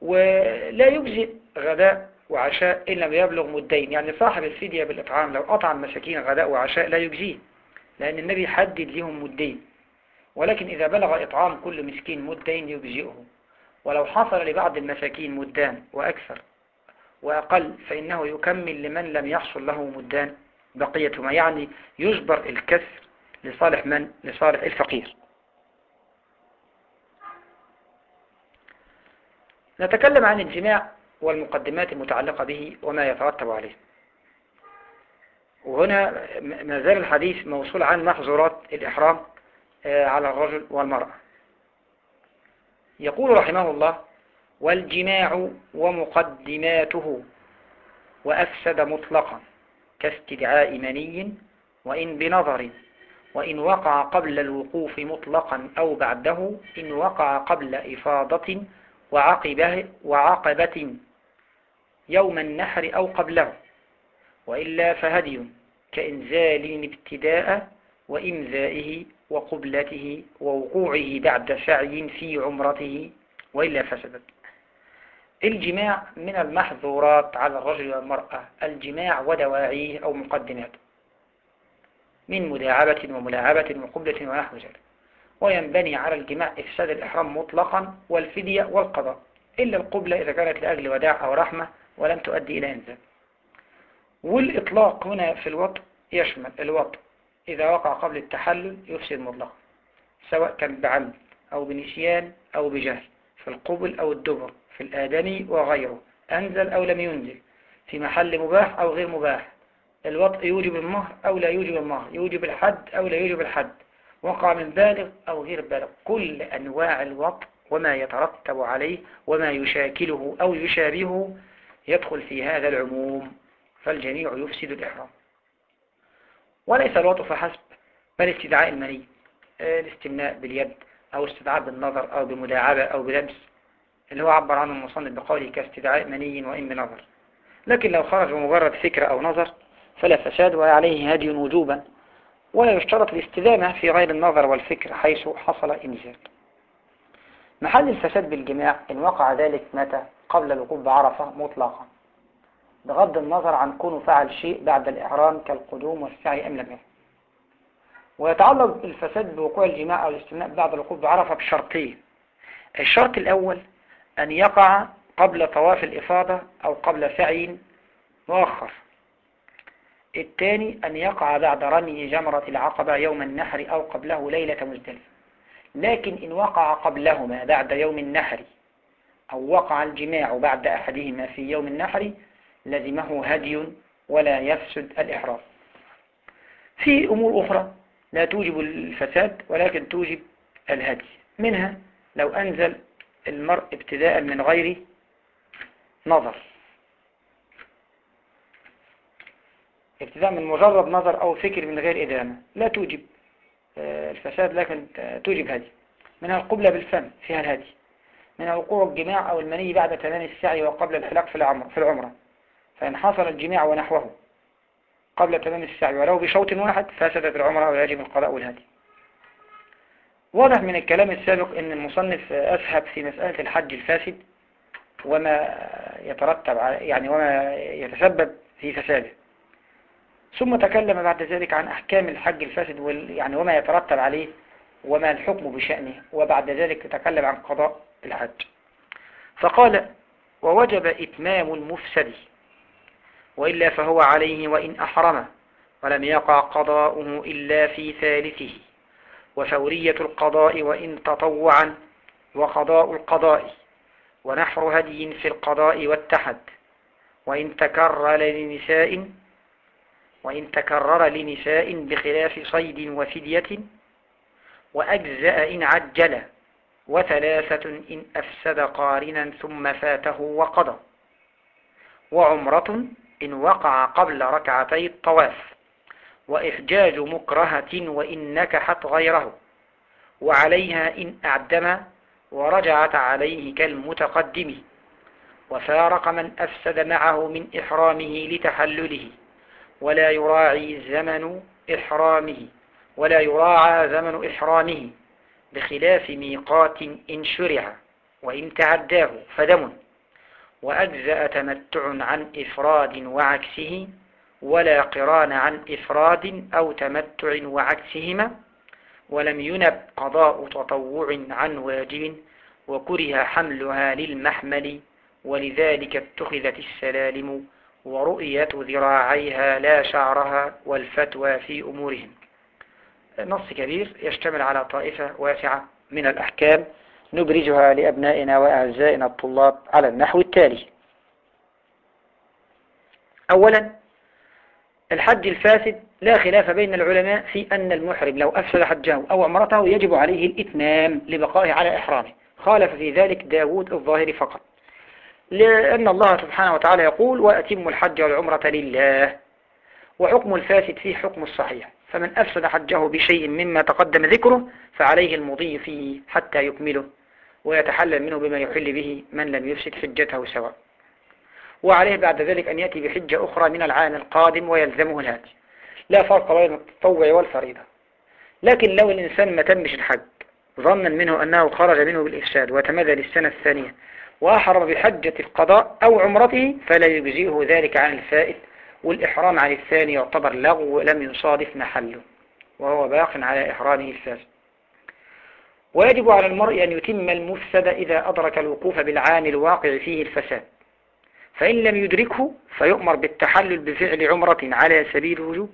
Speaker 1: ولا يجزئ غداء وعشاء إن لم يبلغ مدين. يعني صاحب الفدية بالإطعام لو أطعم مساكين غداء وعشاء لا يجزيه لأن النبي حدد لهم مدين. ولكن إذا بلغ إطعام كل مسكين مدين يجزئه ولو حصل لبعض المساكين مدان وأكثر وأقل فإنه يكمل لمن لم يحصل له مدان. بقيتهما يعني يجبر الكسر لصالح من؟ لصالح الفقير. نتكلم عن الجماع والمقدمات المتعلقة به وما يترتب عليه. وهنا ما زال الحديث موصول عن محظورات الإحرام. على الرجل والمرأة. يقول رحمه الله والجماع ومقدماته وأفسد مطلقا كاستدعاء مني وإن بنظر وإن وقع قبل الوقوف مطلقا أو بعده إن وقع قبل إفاضة وعقبه وعقبة يوم النحر أو قبله وإلا فهدي كإنزال ابتداء وإمزائه وقبلته ووقوعه بعد سعي في عمرته وإلا فسدت الجماع من المحظورات على الرجل والمرأة الجماع ودواعيه أو مقدماته من مداعبة وملاعبة وقبلة ونحو ذلك. وينبني على الجماع إفساد الإحرام مطلقا والفدية والقضاء. إلا القبلة إذا كانت لأجل وداع أو رحمة ولم تؤدي إلى إنزال. والإطلاق هنا في الوطء يشمل الوطء إذا وقع قبل التحلل يفسد مطلقا سواء كان بعمد أو بنسيان أو بجهل في القبل أو الدبر في الآدمي وغيره أنزل أو لم ينزل في محل مباح أو غير مباح الوطء يوجب المهر أو لا يوجب المهر يوجب الحد أو لا يوجب الحد وقع من بالغ أو غير بالغ كل أنواع الوطء وما يترتب عليه وما يشاكله أو يشابهه يدخل في هذا العموم فالجميع يفسد الإحرام. وليس الوطء فحسب بل استدعاء المني آه، الاستمناء باليد أو استدعاء بالنظر أو بمداعبة أو بلمس اللي هو عبر عنه المصنف بقوله كاستدعاء مني وإن بنظر. لكن لو خرج بمجرد فكرة أو نظر فلا فساد وعليه هدي وجوبا ولا يشترط الاستدامة في غير النظر والفكر حيث حصل إنزال محل الفساد بالجماع إن وقع ذلك متى؟ قبل الوقوف بعرفة مطلقا. بغض النظر عن كونه فعل شيء بعد الإحرام كالقدوم والسعي أم لم يفعل ويتعلق الفساد بوقوع الجماع أو الاستثناء بعد الوقوف بعرفة بشرطين الشرط الأول أن يقع قبل طواف الإفاضة أو قبل سعي مؤخر. الثاني أن يقع بعد رمي جمرة العقبة يوم النحر أو قبله ليلة مزدلفة. لكن إن وقع قبلهما بعد يوم النحر أو وقع الجماع بعد أحدهما في يوم النحر لزمه هدي ولا يفسد الإحرام في أمور أخرى لا توجب الفساد ولكن توجب الهدي. منها لو أنزل المرء ابتداء من غير نظر. ابتداء من مجرد نظر أو فكر من غير إدامة. لا توجب آه، الفساد لكن توجب هدي. منها القبلة بالفم فيها الهدي. منها وقوع الجماع أو المني بعد تمام السعي وقبل الحلاق في العمرة. فإن حصل الجماع ونحوه قبل تمام السعي ولو بشوط واحد فسدت العمرة ويجب القضاء والهدي. واضح من الكلام السابق أن المصنف أسهب في مسألة الحج الفاسد وما يترتب يعني وما يتسبب في فساده. ثم تكلم بعد ذلك عن أحكام الحج الفاسد يعني وما يترتب عليه وما الحكم بشأنه وبعد ذلك تكلم عن قضاء الحج. فقال ووجب إتمام المفسد وإلا فهو عليه وإن أحرم ولم يقع قضاؤه إلا في ثالثه. وفورية القضاء وإن تطوعا وقضاء القضاء ونحر هدي في القضاء والتحد. وإن تكرر لنساء وإن تكرر لنساء بخلاف صيد وفدية وأجزأ إن عجل وثلاثة إن أفسد قارنا ثم فاته وقضى. وعمرة إن وقع قبل ركعتي الطواف وإحجاج مكرهة وإن نكحت غيره وعليها إن أعدم ورجعت عليه كالمتقدم وفارق من أفسد معه من إحرامه لتحلله ولا يراعي زمن إحرامه ولا يراعى زمن إحرامه بخلاف ميقات إن شرع وإن تعداه فدم. وأجزأ تمتع عن إفراد وعكسه ولا قران عن إفراد أو تمتع وعكسهما ولم ينب قضاء تطوع عن واجب وكره حملها للمحمل ولذلك اتخذت السلالم ورؤية ذراعيها لا شعرها والفتوى في أمورهم. نص كبير يشتمل على طائفة واسعة من الأحكام نبرزها لأبنائنا وأعزائنا الطلاب على النحو التالي. أولا الحج الفاسد لا خلاف بين العلماء في أن المحرم لو أفسد حجه أو عمرته يجب عليه الإتمام لبقائه على إحرامه. خالف في ذلك داود الظاهر فقط. لأن الله سبحانه وتعالى يقول وأتم الحج والعمرة لله. وحكم الفاسد فيه حكم الصحيح. فمن أفسد حجه بشيء مما تقدم ذكره فعليه المضي فيه حتى يكمله ويتحلل منه بما يحل به من لم يفسد حجته سواء. وعليه بعد ذلك أن يأتي بحجة أخرى من العام القادم ويلزمه الهدي لا فرق بين التطوع والفريضة. لكن لو الإنسان ما تمش الحج ظنا منه أنه خرج منه بالإفساد وتمدى للسنة الثانية وأحرم بحجة القضاء أو عمرته فلا يجزئه ذلك عن الفائت والإحرام عن الثاني يعتبر لغو لم يصادف محله وهو باق على إحرامه الفاسد ويجب على المرء أن يتم المفسد إذا أدرك الوقوف بالعام الواقع فيه الفساد. فإن لم يدركه فيؤمر بالتحلل بفعل عمرة على سبيل الوجوب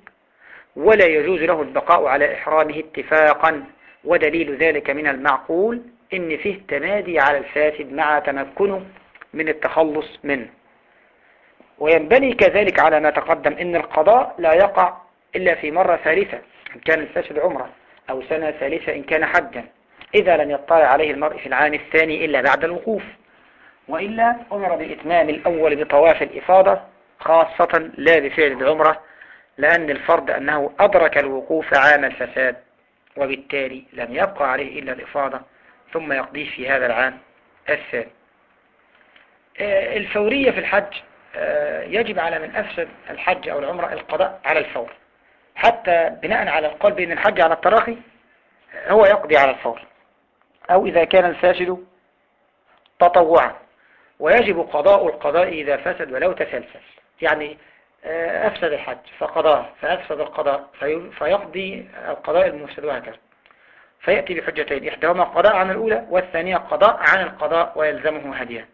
Speaker 1: ولا يجوز له البقاء على إحرامه اتفاقا. ودليل ذلك من المعقول إن فيه تمادي على الفاسد مع تمكنه من التخلص منه. وينبني كذلك على ما تقدم إن القضاء لا يقع إلا في مرة ثالثة إن كان الفاسد عمرة أو سنة ثالثة إن كان حجا. إذا لم يطلع عليه المرء في العام الثاني إلا بعد الوقوف. وإلا أمر بالإتمام الأول بطواف الإفاضة خاصة لا بفعل العمرة لأن الفرض أنه أدرك الوقوف عام الفساد وبالتالي لم يبقى عليه إلا الإفاضة ثم يقضيه في هذا العام الثاني. آه، الفورية في الحج يجب على من أفسد الحج أو العمرة القضاء على الفور. حتى بناء على القول بأن الحج على التراخي هو يقضي على الفور. أو إذا كان الفاسد تطوعا. ويجب قضاء القضاء إذا فسد ولو تسلسل. يعني آه، أفسد الحج فقضاه فأفسد القضاء فيقضي القضاء المفسد وهكذا. فيأتي بحجتين إحداهما قضاء عن الأولى والثانية قضاء عن القضاء ويلزمه هديا.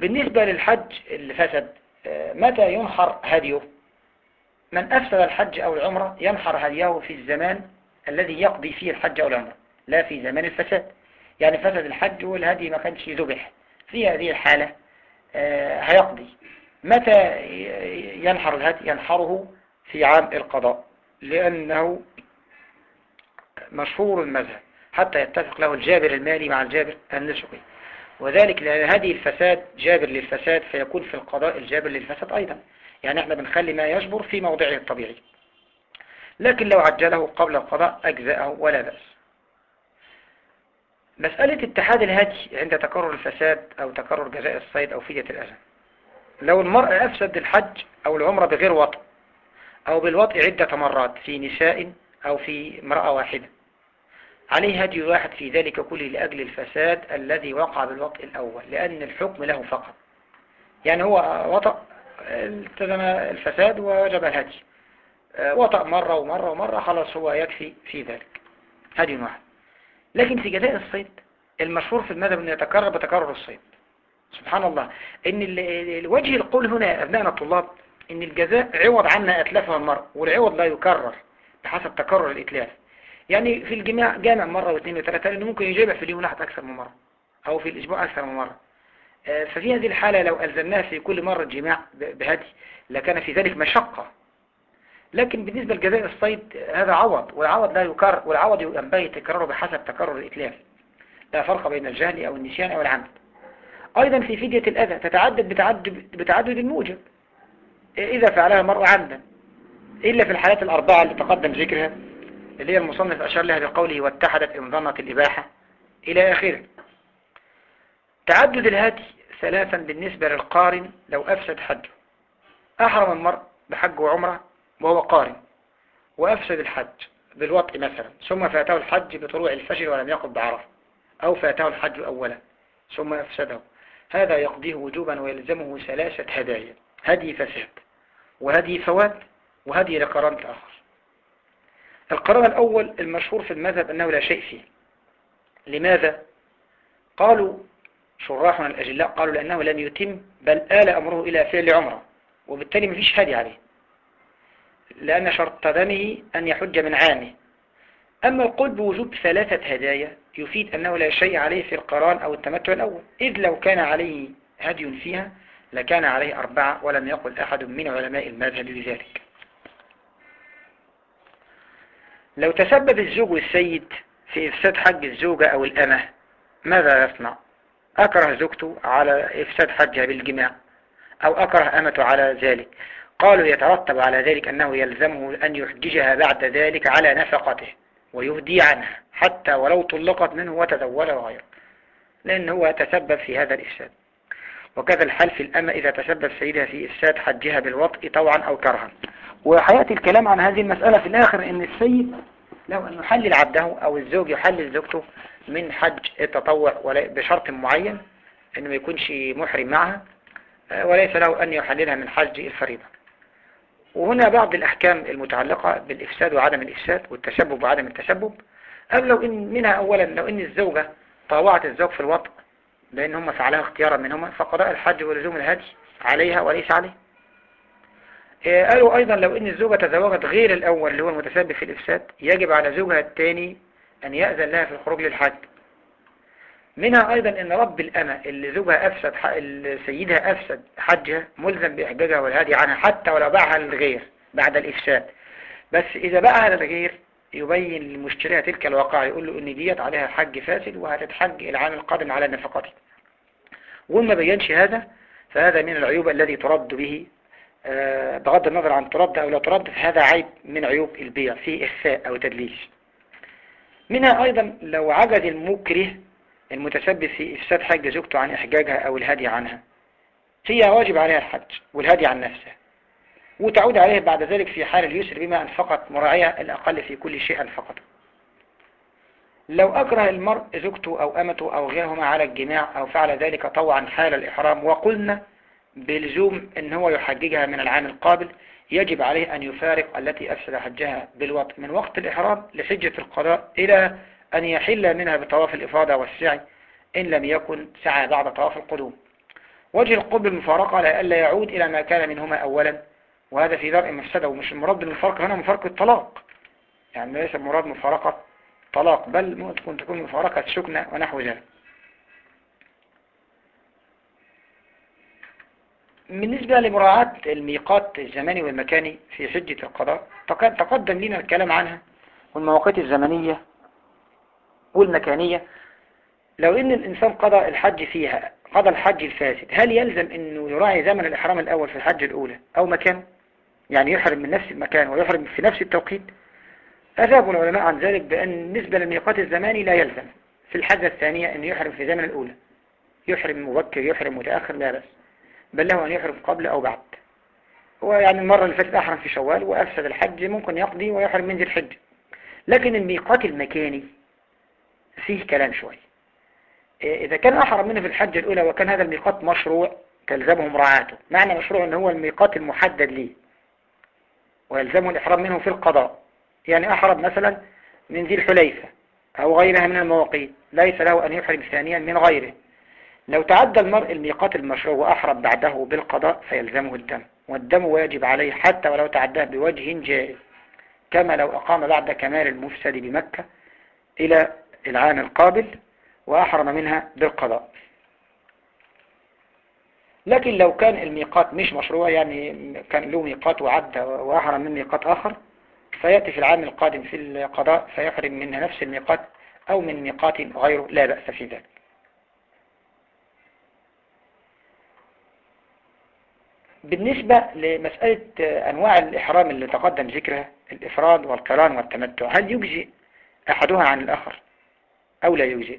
Speaker 1: بالنسبة للحج اللي فسد آه، متى ينحر هديه؟ من أفسد الحج أو العمرة ينحر هديه في الزمان الذي يقضي فيه الحج أو العمرة لا في زمان الفساد. يعني فسد الحج والهدي ما كانش ذبح في هذه الحالة آه، هيقضي. متى ينحر الهدي؟ ينحره في عام القضاء لأنه مشهور المذهب حتى يتفق له الجابر المالي مع الجابر النسقي وذلك لأن هذه الفساد جابر للفساد فيكون في القضاء الجابر للفساد أيضا. يعني إحنا بنخلي ما يجبر في موضعه الطبيعي. لكن لو عجله قبل القضاء أجزأه ولا بأس. مسألة اتحاد الهدي عند تكرر الفساد أو تكرر جزاء الصيد أو فدية الأذى. لو المرء أفسد الحج أو العمرة بغير وطء أو بالوطء عدة مرات في نساء أو في امرأة واحدة عليه هدي واحد في ذلك كله لأجل الفساد الذي وقع بالوطء الأول لأن الحكم له فقط. يعني هو وطأ التزم الفساد ووجب الهدي. وطأ مرة ومرة ومرة خلاص هو يكفي في ذلك. هدي واحد. لكن في جزاء الصيد المشهور في المذهب أنه يتكرر بتكرر الصيد. سبحان الله. إن الوجه القول هنا أبنائنا الطلاب إن الجزاء عوض عنا أتلفها المرء والعوض لا يكرر بحسب تكرر الإتلاف. يعني في الجماع جامع مرة واثنين وثلاثة لأنه ممكن يجيبها في اليوم واحد أكثر من مرة أو في الأسبوع أكثر من مرة. آه، ففي هذه الحالة لو ألزمناها في كل مرة جماع بهدي لكان في ذلك مشقة. لكن بالنسبة لجزاء الصيد هذا عوض والعوض لا يكرر والعوض ينبغي تكرره بحسب تكرر الإتلاف لا فرق بين الجهل أو النسيان أو العمد. أيضا في فدية الأذى تتعدد بتعدد, بتعدد الموجب. إذا فعلها المرء عمدا إلا في الحالات الأربعة اللي تقدم ذكرها. اللي هي المصنف أشار لها بقوله واتحدت إن ظنت الإباحة إلى آخره. تعدد الهدي ثلاثا بالنسبة للقارن لو أفسد حجه أحرم المرء بحج وعمرة وهو قارن وأفسد الحج بالوطء مثلا ثم فاته الحج بطلوع الفجر ولم يقض بعرفة أو فاته الحج أولا ثم أفسده. هذا يقضيه وجوبا ويلزمه ثلاثة هدايا هدي فساد وهدي فوات وهدي لقرانة آخر. القرار الأول المشهور في المذهب أنه لا شيء فيه. لماذا؟ قالوا شراحنا الأجلاء قالوا لأنه لم يتم بل آل أمره إلى فعل عمره وبالتالي ما فيش هدي عليه. لأن شرط دمه أن يحج من عامه. أما القول بوجوب ثلاثة هدايا يفيد أنه لا شيء عليه في القران أو التمتع الأول. إذ لو كان عليه هدي فيها لكان عليه أربعة ولم يقل أحد من علماء المذهب بذلك. لو تسبب الزوج والسيد في إفساد حج الزوجة أو الأمة ماذا يصنع؟ أكره زوجته على إفساد حجها بالجماع أو أكره أمته على ذلك. قالوا يترتب على ذلك أنه يلزمه أن يحججها بعد ذلك على نفقته ويهدي عنها حتى ولو طلقت منه وتزوجها غيره لأنه هو تسبب في هذا الإفساد. وكذا الحال في الأمة إذا تسبب سيدها في إفساد حجها بالوطء طوعا أو كرها. وحياتي الكلام عن هذه المسألة في الآخر أن السيد لو أن يحلل عبده أو الزوج يحلل زوجته من حج التطوع بشرط معين أنه ما يكونش محرم معها وليس له أن يحللها من حج الفريضة. وهنا بعض الأحكام المتعلقة بالإفساد وعدم الإفساد والتسبب وعدم التسبب أو لو إن منها أولا لو إن الزوجة طاوعت الزوج في الوطء لأن هم فعلها اختيارا منهما فقضاء الحج ولزوم الهدي عليها وليس عليه. إيه، قالوا أيضا لو إن الزوجة تزوجت غير الأول اللي هو المتسبب في الإفساد يجب على زوجها الثاني أن يأذن لها في الخروج للحج. منها أيضا أن رب الأمة اللي زوجها أفسد سيدها أفسد حجها ملزم بإحجاجها والهادي عنها حتى ولو باعها للغير بعد الإفساد. بس إذا باعها للغير يبين لمشتريها تلك الواقع يقول له إن ديت عليها حج فاسد وهتتحج العام القادم على نفقته وما بينش هذا فهذا من العيوب الذي ترد به آه، بغض النظر عن ترد أو لا ترد فهذا عيب من عيوب البيع فيه إخفاء أو تدليس. منها أيضا لو عجز المكره المتسبب في إفساد حج زوجته عن إحجاجها أو الهدي عنها هي واجب عليها الحج والهدي عن نفسها. وتعود عليه بعد ذلك في حال اليسر بما أنفقت مراعية الأقل في كل شيء أنفقته لو أكره المرء زوجته أو أمته أو غيرهما على الجماع أو فعل ذلك طوعا حال الإحرام وقلنا بلزوم أن هو يحججها من العام القابل يجب عليه أن يفارق التي أفسد حجها بالوطء من وقت الإحرام لحجة القضاء إلى أن يحل منها بطواف الإفاضة والسعي إن لم يكن سعى بعد طواف القدوم. وجه القرب المفارقة لألا يعود إلى ما كان منهما أولا وهذا في درء المفسدة ومش المراد بالمفارقة هنا مفارقة الطلاق. يعني ليس المراد مفارقة طلاق بل ممكن تكون مفارقة سكنة ونحو ذلك. بالنسبة لمراعاة الميقات الزماني والمكاني في حجة القضاء تقدم لنا الكلام عنها والمواقيت الزمنية والمكانية. لو إن الإنسان قضى الحج فيها قضى الحج الفاسد هل يلزم إنه يراعي زمن الإحرام الأول في الحج الأولى أو مكانه؟ يعني يحرم من نفس المكان ويحرم في نفس التوقيت. أجاب العلماء عن ذلك بأن نسبة للميقات الزماني لا يلزم. في الحجة الثانية أن يحرم في زمن الأولى. يحرم مبكر يحرم متأخر لا بس بل له أن يحرم قبل أو بعد. هو يعني المرة اللي فاتت أحرم في شوال وأفسد الحج ممكن يقضي ويحرم من ذي الحج. لكن الميقات المكاني فيه كلام شوي. إذا كان أحرم منه في الحجة الأولى وكان هذا الميقات مشروع تلزمه مراعاته. معنى مشروع أنه هو الميقات المحدد ليه. ويلزمه الإحرام منه في القضاء. يعني أحرم مثلا من ذي الحليفة أو غيرها من المواقيت ليس له أن يحرم ثانيا من غيره. لو تعدى المرء الميقات المشروع وأحرم بعده بالقضاء فيلزمه الدم والدم واجب عليه حتى ولو تعداه بوجه جائز كما لو أقام بعد كمال المفسد بمكة إلى العام القابل وأحرم منها بالقضاء. لكن لو كان الميقات مش مشروع يعني كان له ميقات وعدى وأحرم من ميقات آخر فيأتي في العام القادم في القضاء فيحرم منها نفس الميقات أو من ميقات غيره لا بأس في ذلك. بالنسبة لمسألة أنواع الإحرام اللي تقدم ذكرها الإفراد والقران والتمتع هل يجزئ أحدها عن الآخر أو لا يجزئ؟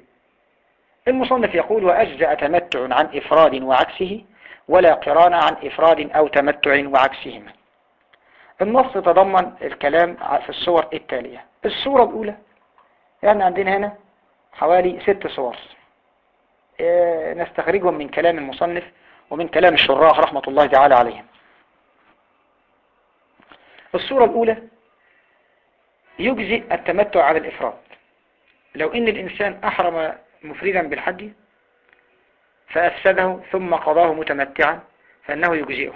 Speaker 1: المصنف يقول وأجزأ تمتع عن إفراد وعكسه ولا قران عن إفراد أو تمتع وعكسهما. النص تضمن الكلام في الصور التالية. الصورة الأولى يعني عندنا هنا حوالي ست صور. آه، نستخرجهم من كلام المصنف ومن كلام الشراح رحمة الله تعالى عليهم. الصورة الأولى يجزئ التمتع على الإفراد. لو إن الإنسان أحرم مفردا بالحج فأفسده ثم قضاه متمتعا فإنه يجزئه.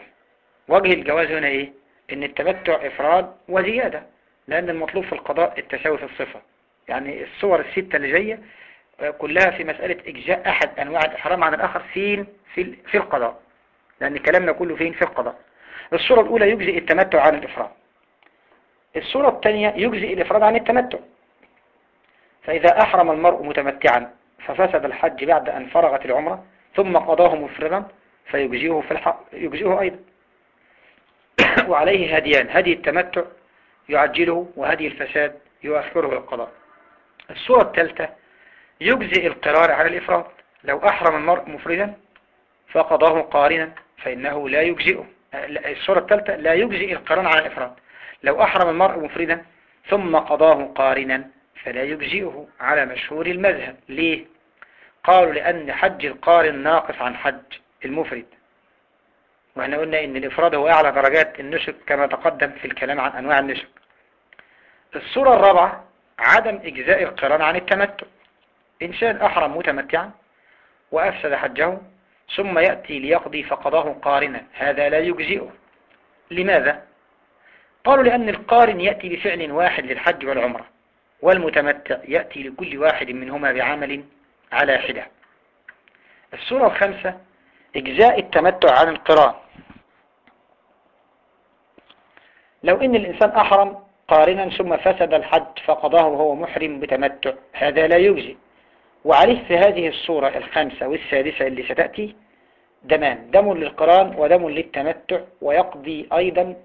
Speaker 1: وجه الجواز هنا إيه؟ إن التمتع إفراد وزيادة لأن المطلوب في القضاء التساوي في الصفة. يعني الصور الستة اللي جاية آه، كلها في مسألة إجزاء أحد أنواع الإحرام عن الآخر فين في, في القضاء. لأن كلامنا كله فين؟ في القضاء. الصورة الأولى يجزئ التمتع عن الإفراد. الصورة الثانية يجزئ الإفراد عن التمتع. فإذا أحرم المرء متمتعا ففسد الحج بعد أن فرغت العمرة ثم قضاه مفرغا فيجزئه في الحق يجزئه أيضا. وعليه هديان هدي التمتع يعجله وهدي الفساد يؤخره القضاء الصورة الثالثة يجزئ القرار على الإفراد لو أحرم المرء مفردا فقضاه قارنا فإنه لا يجزئه. الصورة الثالثة لا يجزئ القران على الإفراد لو أحرم المرء مفردا ثم قضاه قارنا فلا يجزئه على مشهور المذهب. ليه؟ قالوا لأن حج القارن ناقص عن حج المفرد. وإحنا قلنا إن الإفراد هو أعلى درجات النسك كما تقدم في الكلام عن أنواع النسك. الصورة الرابعة عدم إجزاء القران عن التمتع. إنسان أحرم متمتعا وأفسد حجه ثم يأتي ليقضي فقضاه قارنا. هذا لا يجزئه. لماذا؟ قالوا لأن القارن يأتي بفعل واحد للحج والعمرة والمتمتع يأتي لكل واحد منهما بعمل على حدة الصورة الخامسة إجزاء التمتع عن القران. لو إن الإنسان أحرم قارنا ثم فسد الحج فقضاه وهو محرم بتمتع هذا لا يجزي. وعليه في هذه الصورة الخامسة والسادسة اللي ستأتي دمان دم للقران ودم للتمتع ويقضي أيضا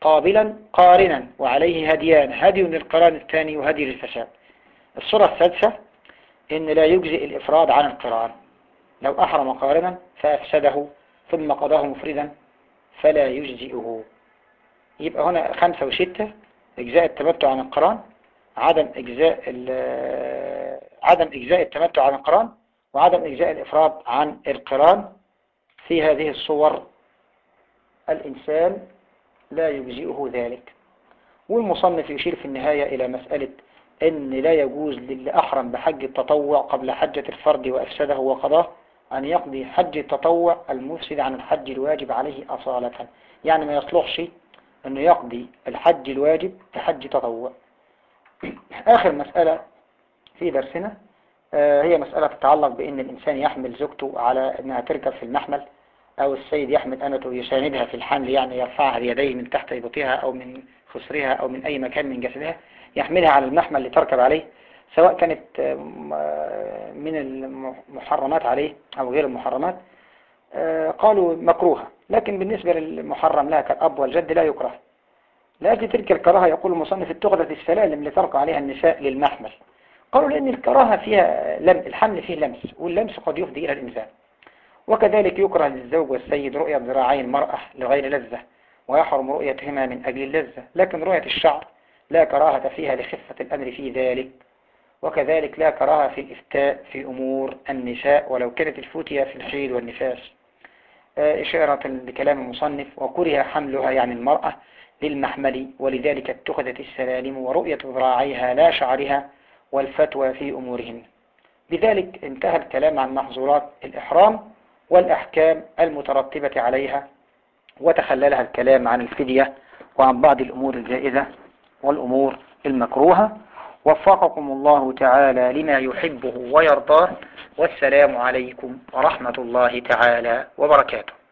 Speaker 1: قابلا قارنا وعليه هديان هدي للقران الثاني وهدي للفساد. الصورة السادسة إن لا يجزئ الإفراد عن القران لو أحرم قارنا فأفسده ثم قضاه مفردا فلا يجزئه. يبقى هنا خمسة وستة إجزاء التمتع عن القران عدم إجزاء عدم إجزاء التمتع عن القران وعدم إجزاء الإفراد عن القران. في هذه الصور الإنسان لا يجزئه ذلك. والمصنف يشير في النهاية إلى مسألة أن لا يجوز للي أحرم بحج التطوع قبل حجة الفرد وأفسده وقضاه أن يقضي حج التطوع المفسد عن الحج الواجب عليه أصالة. يعني ما يصلحش أنه يقضي الحج الواجب كحج تطوع. آخر مسألة في درسنا آه، هي مسألة تتعلق بأن الإنسان يحمل زوجته على أنها تركب في المحمل أو السيد يحمل أمته يساندها في الحمل يعني يرفعها بيديه من تحت إبطها أو من خسرها أو من أي مكان من جسدها. يحملها على المحمل لتركب عليه سواء كانت من المحرمات عليه أو غير المحرمات آه، قالوا مكروهة. لكن بالنسبة للمحرم لها كالأب والجد لا يكره. لأجل تلك الكراهة يقول المصنف اتخذت السلالم لترقى عليها النساء للمحمل. قالوا لأن الكراهة فيها لم الحمل فيه لمس واللمس قد يفضي إلى الإنسان. وكذلك يكره للزوج والسيد رؤية ذراعي المرأة لغير لذة ويحرم رؤيتهما من أجل اللذة. لكن رؤية الشعر لا كراهة فيها لخفة الأمر في ذلك وكذلك لا كراهة في الإفتاء في أمور النساء ولو كانت الفتية في الحيل والنفاس. آه، إشارة لكلام المصنف وكره حملها يعني المرأة للمحمل ولذلك اتخذت السلالم ورؤية ذراعيها لا شعرها والفتوى في أمورهن. بذلك انتهى الكلام عن محظورات الإحرام والأحكام المترتبة عليها وتخللها الكلام عن الفدية وعن بعض الأمور الجائزة. والأمور المكروهة. وفقكم الله تعالى لما يحبه ويرضاه. والسلام عليكم ورحمة الله تعالى وبركاته.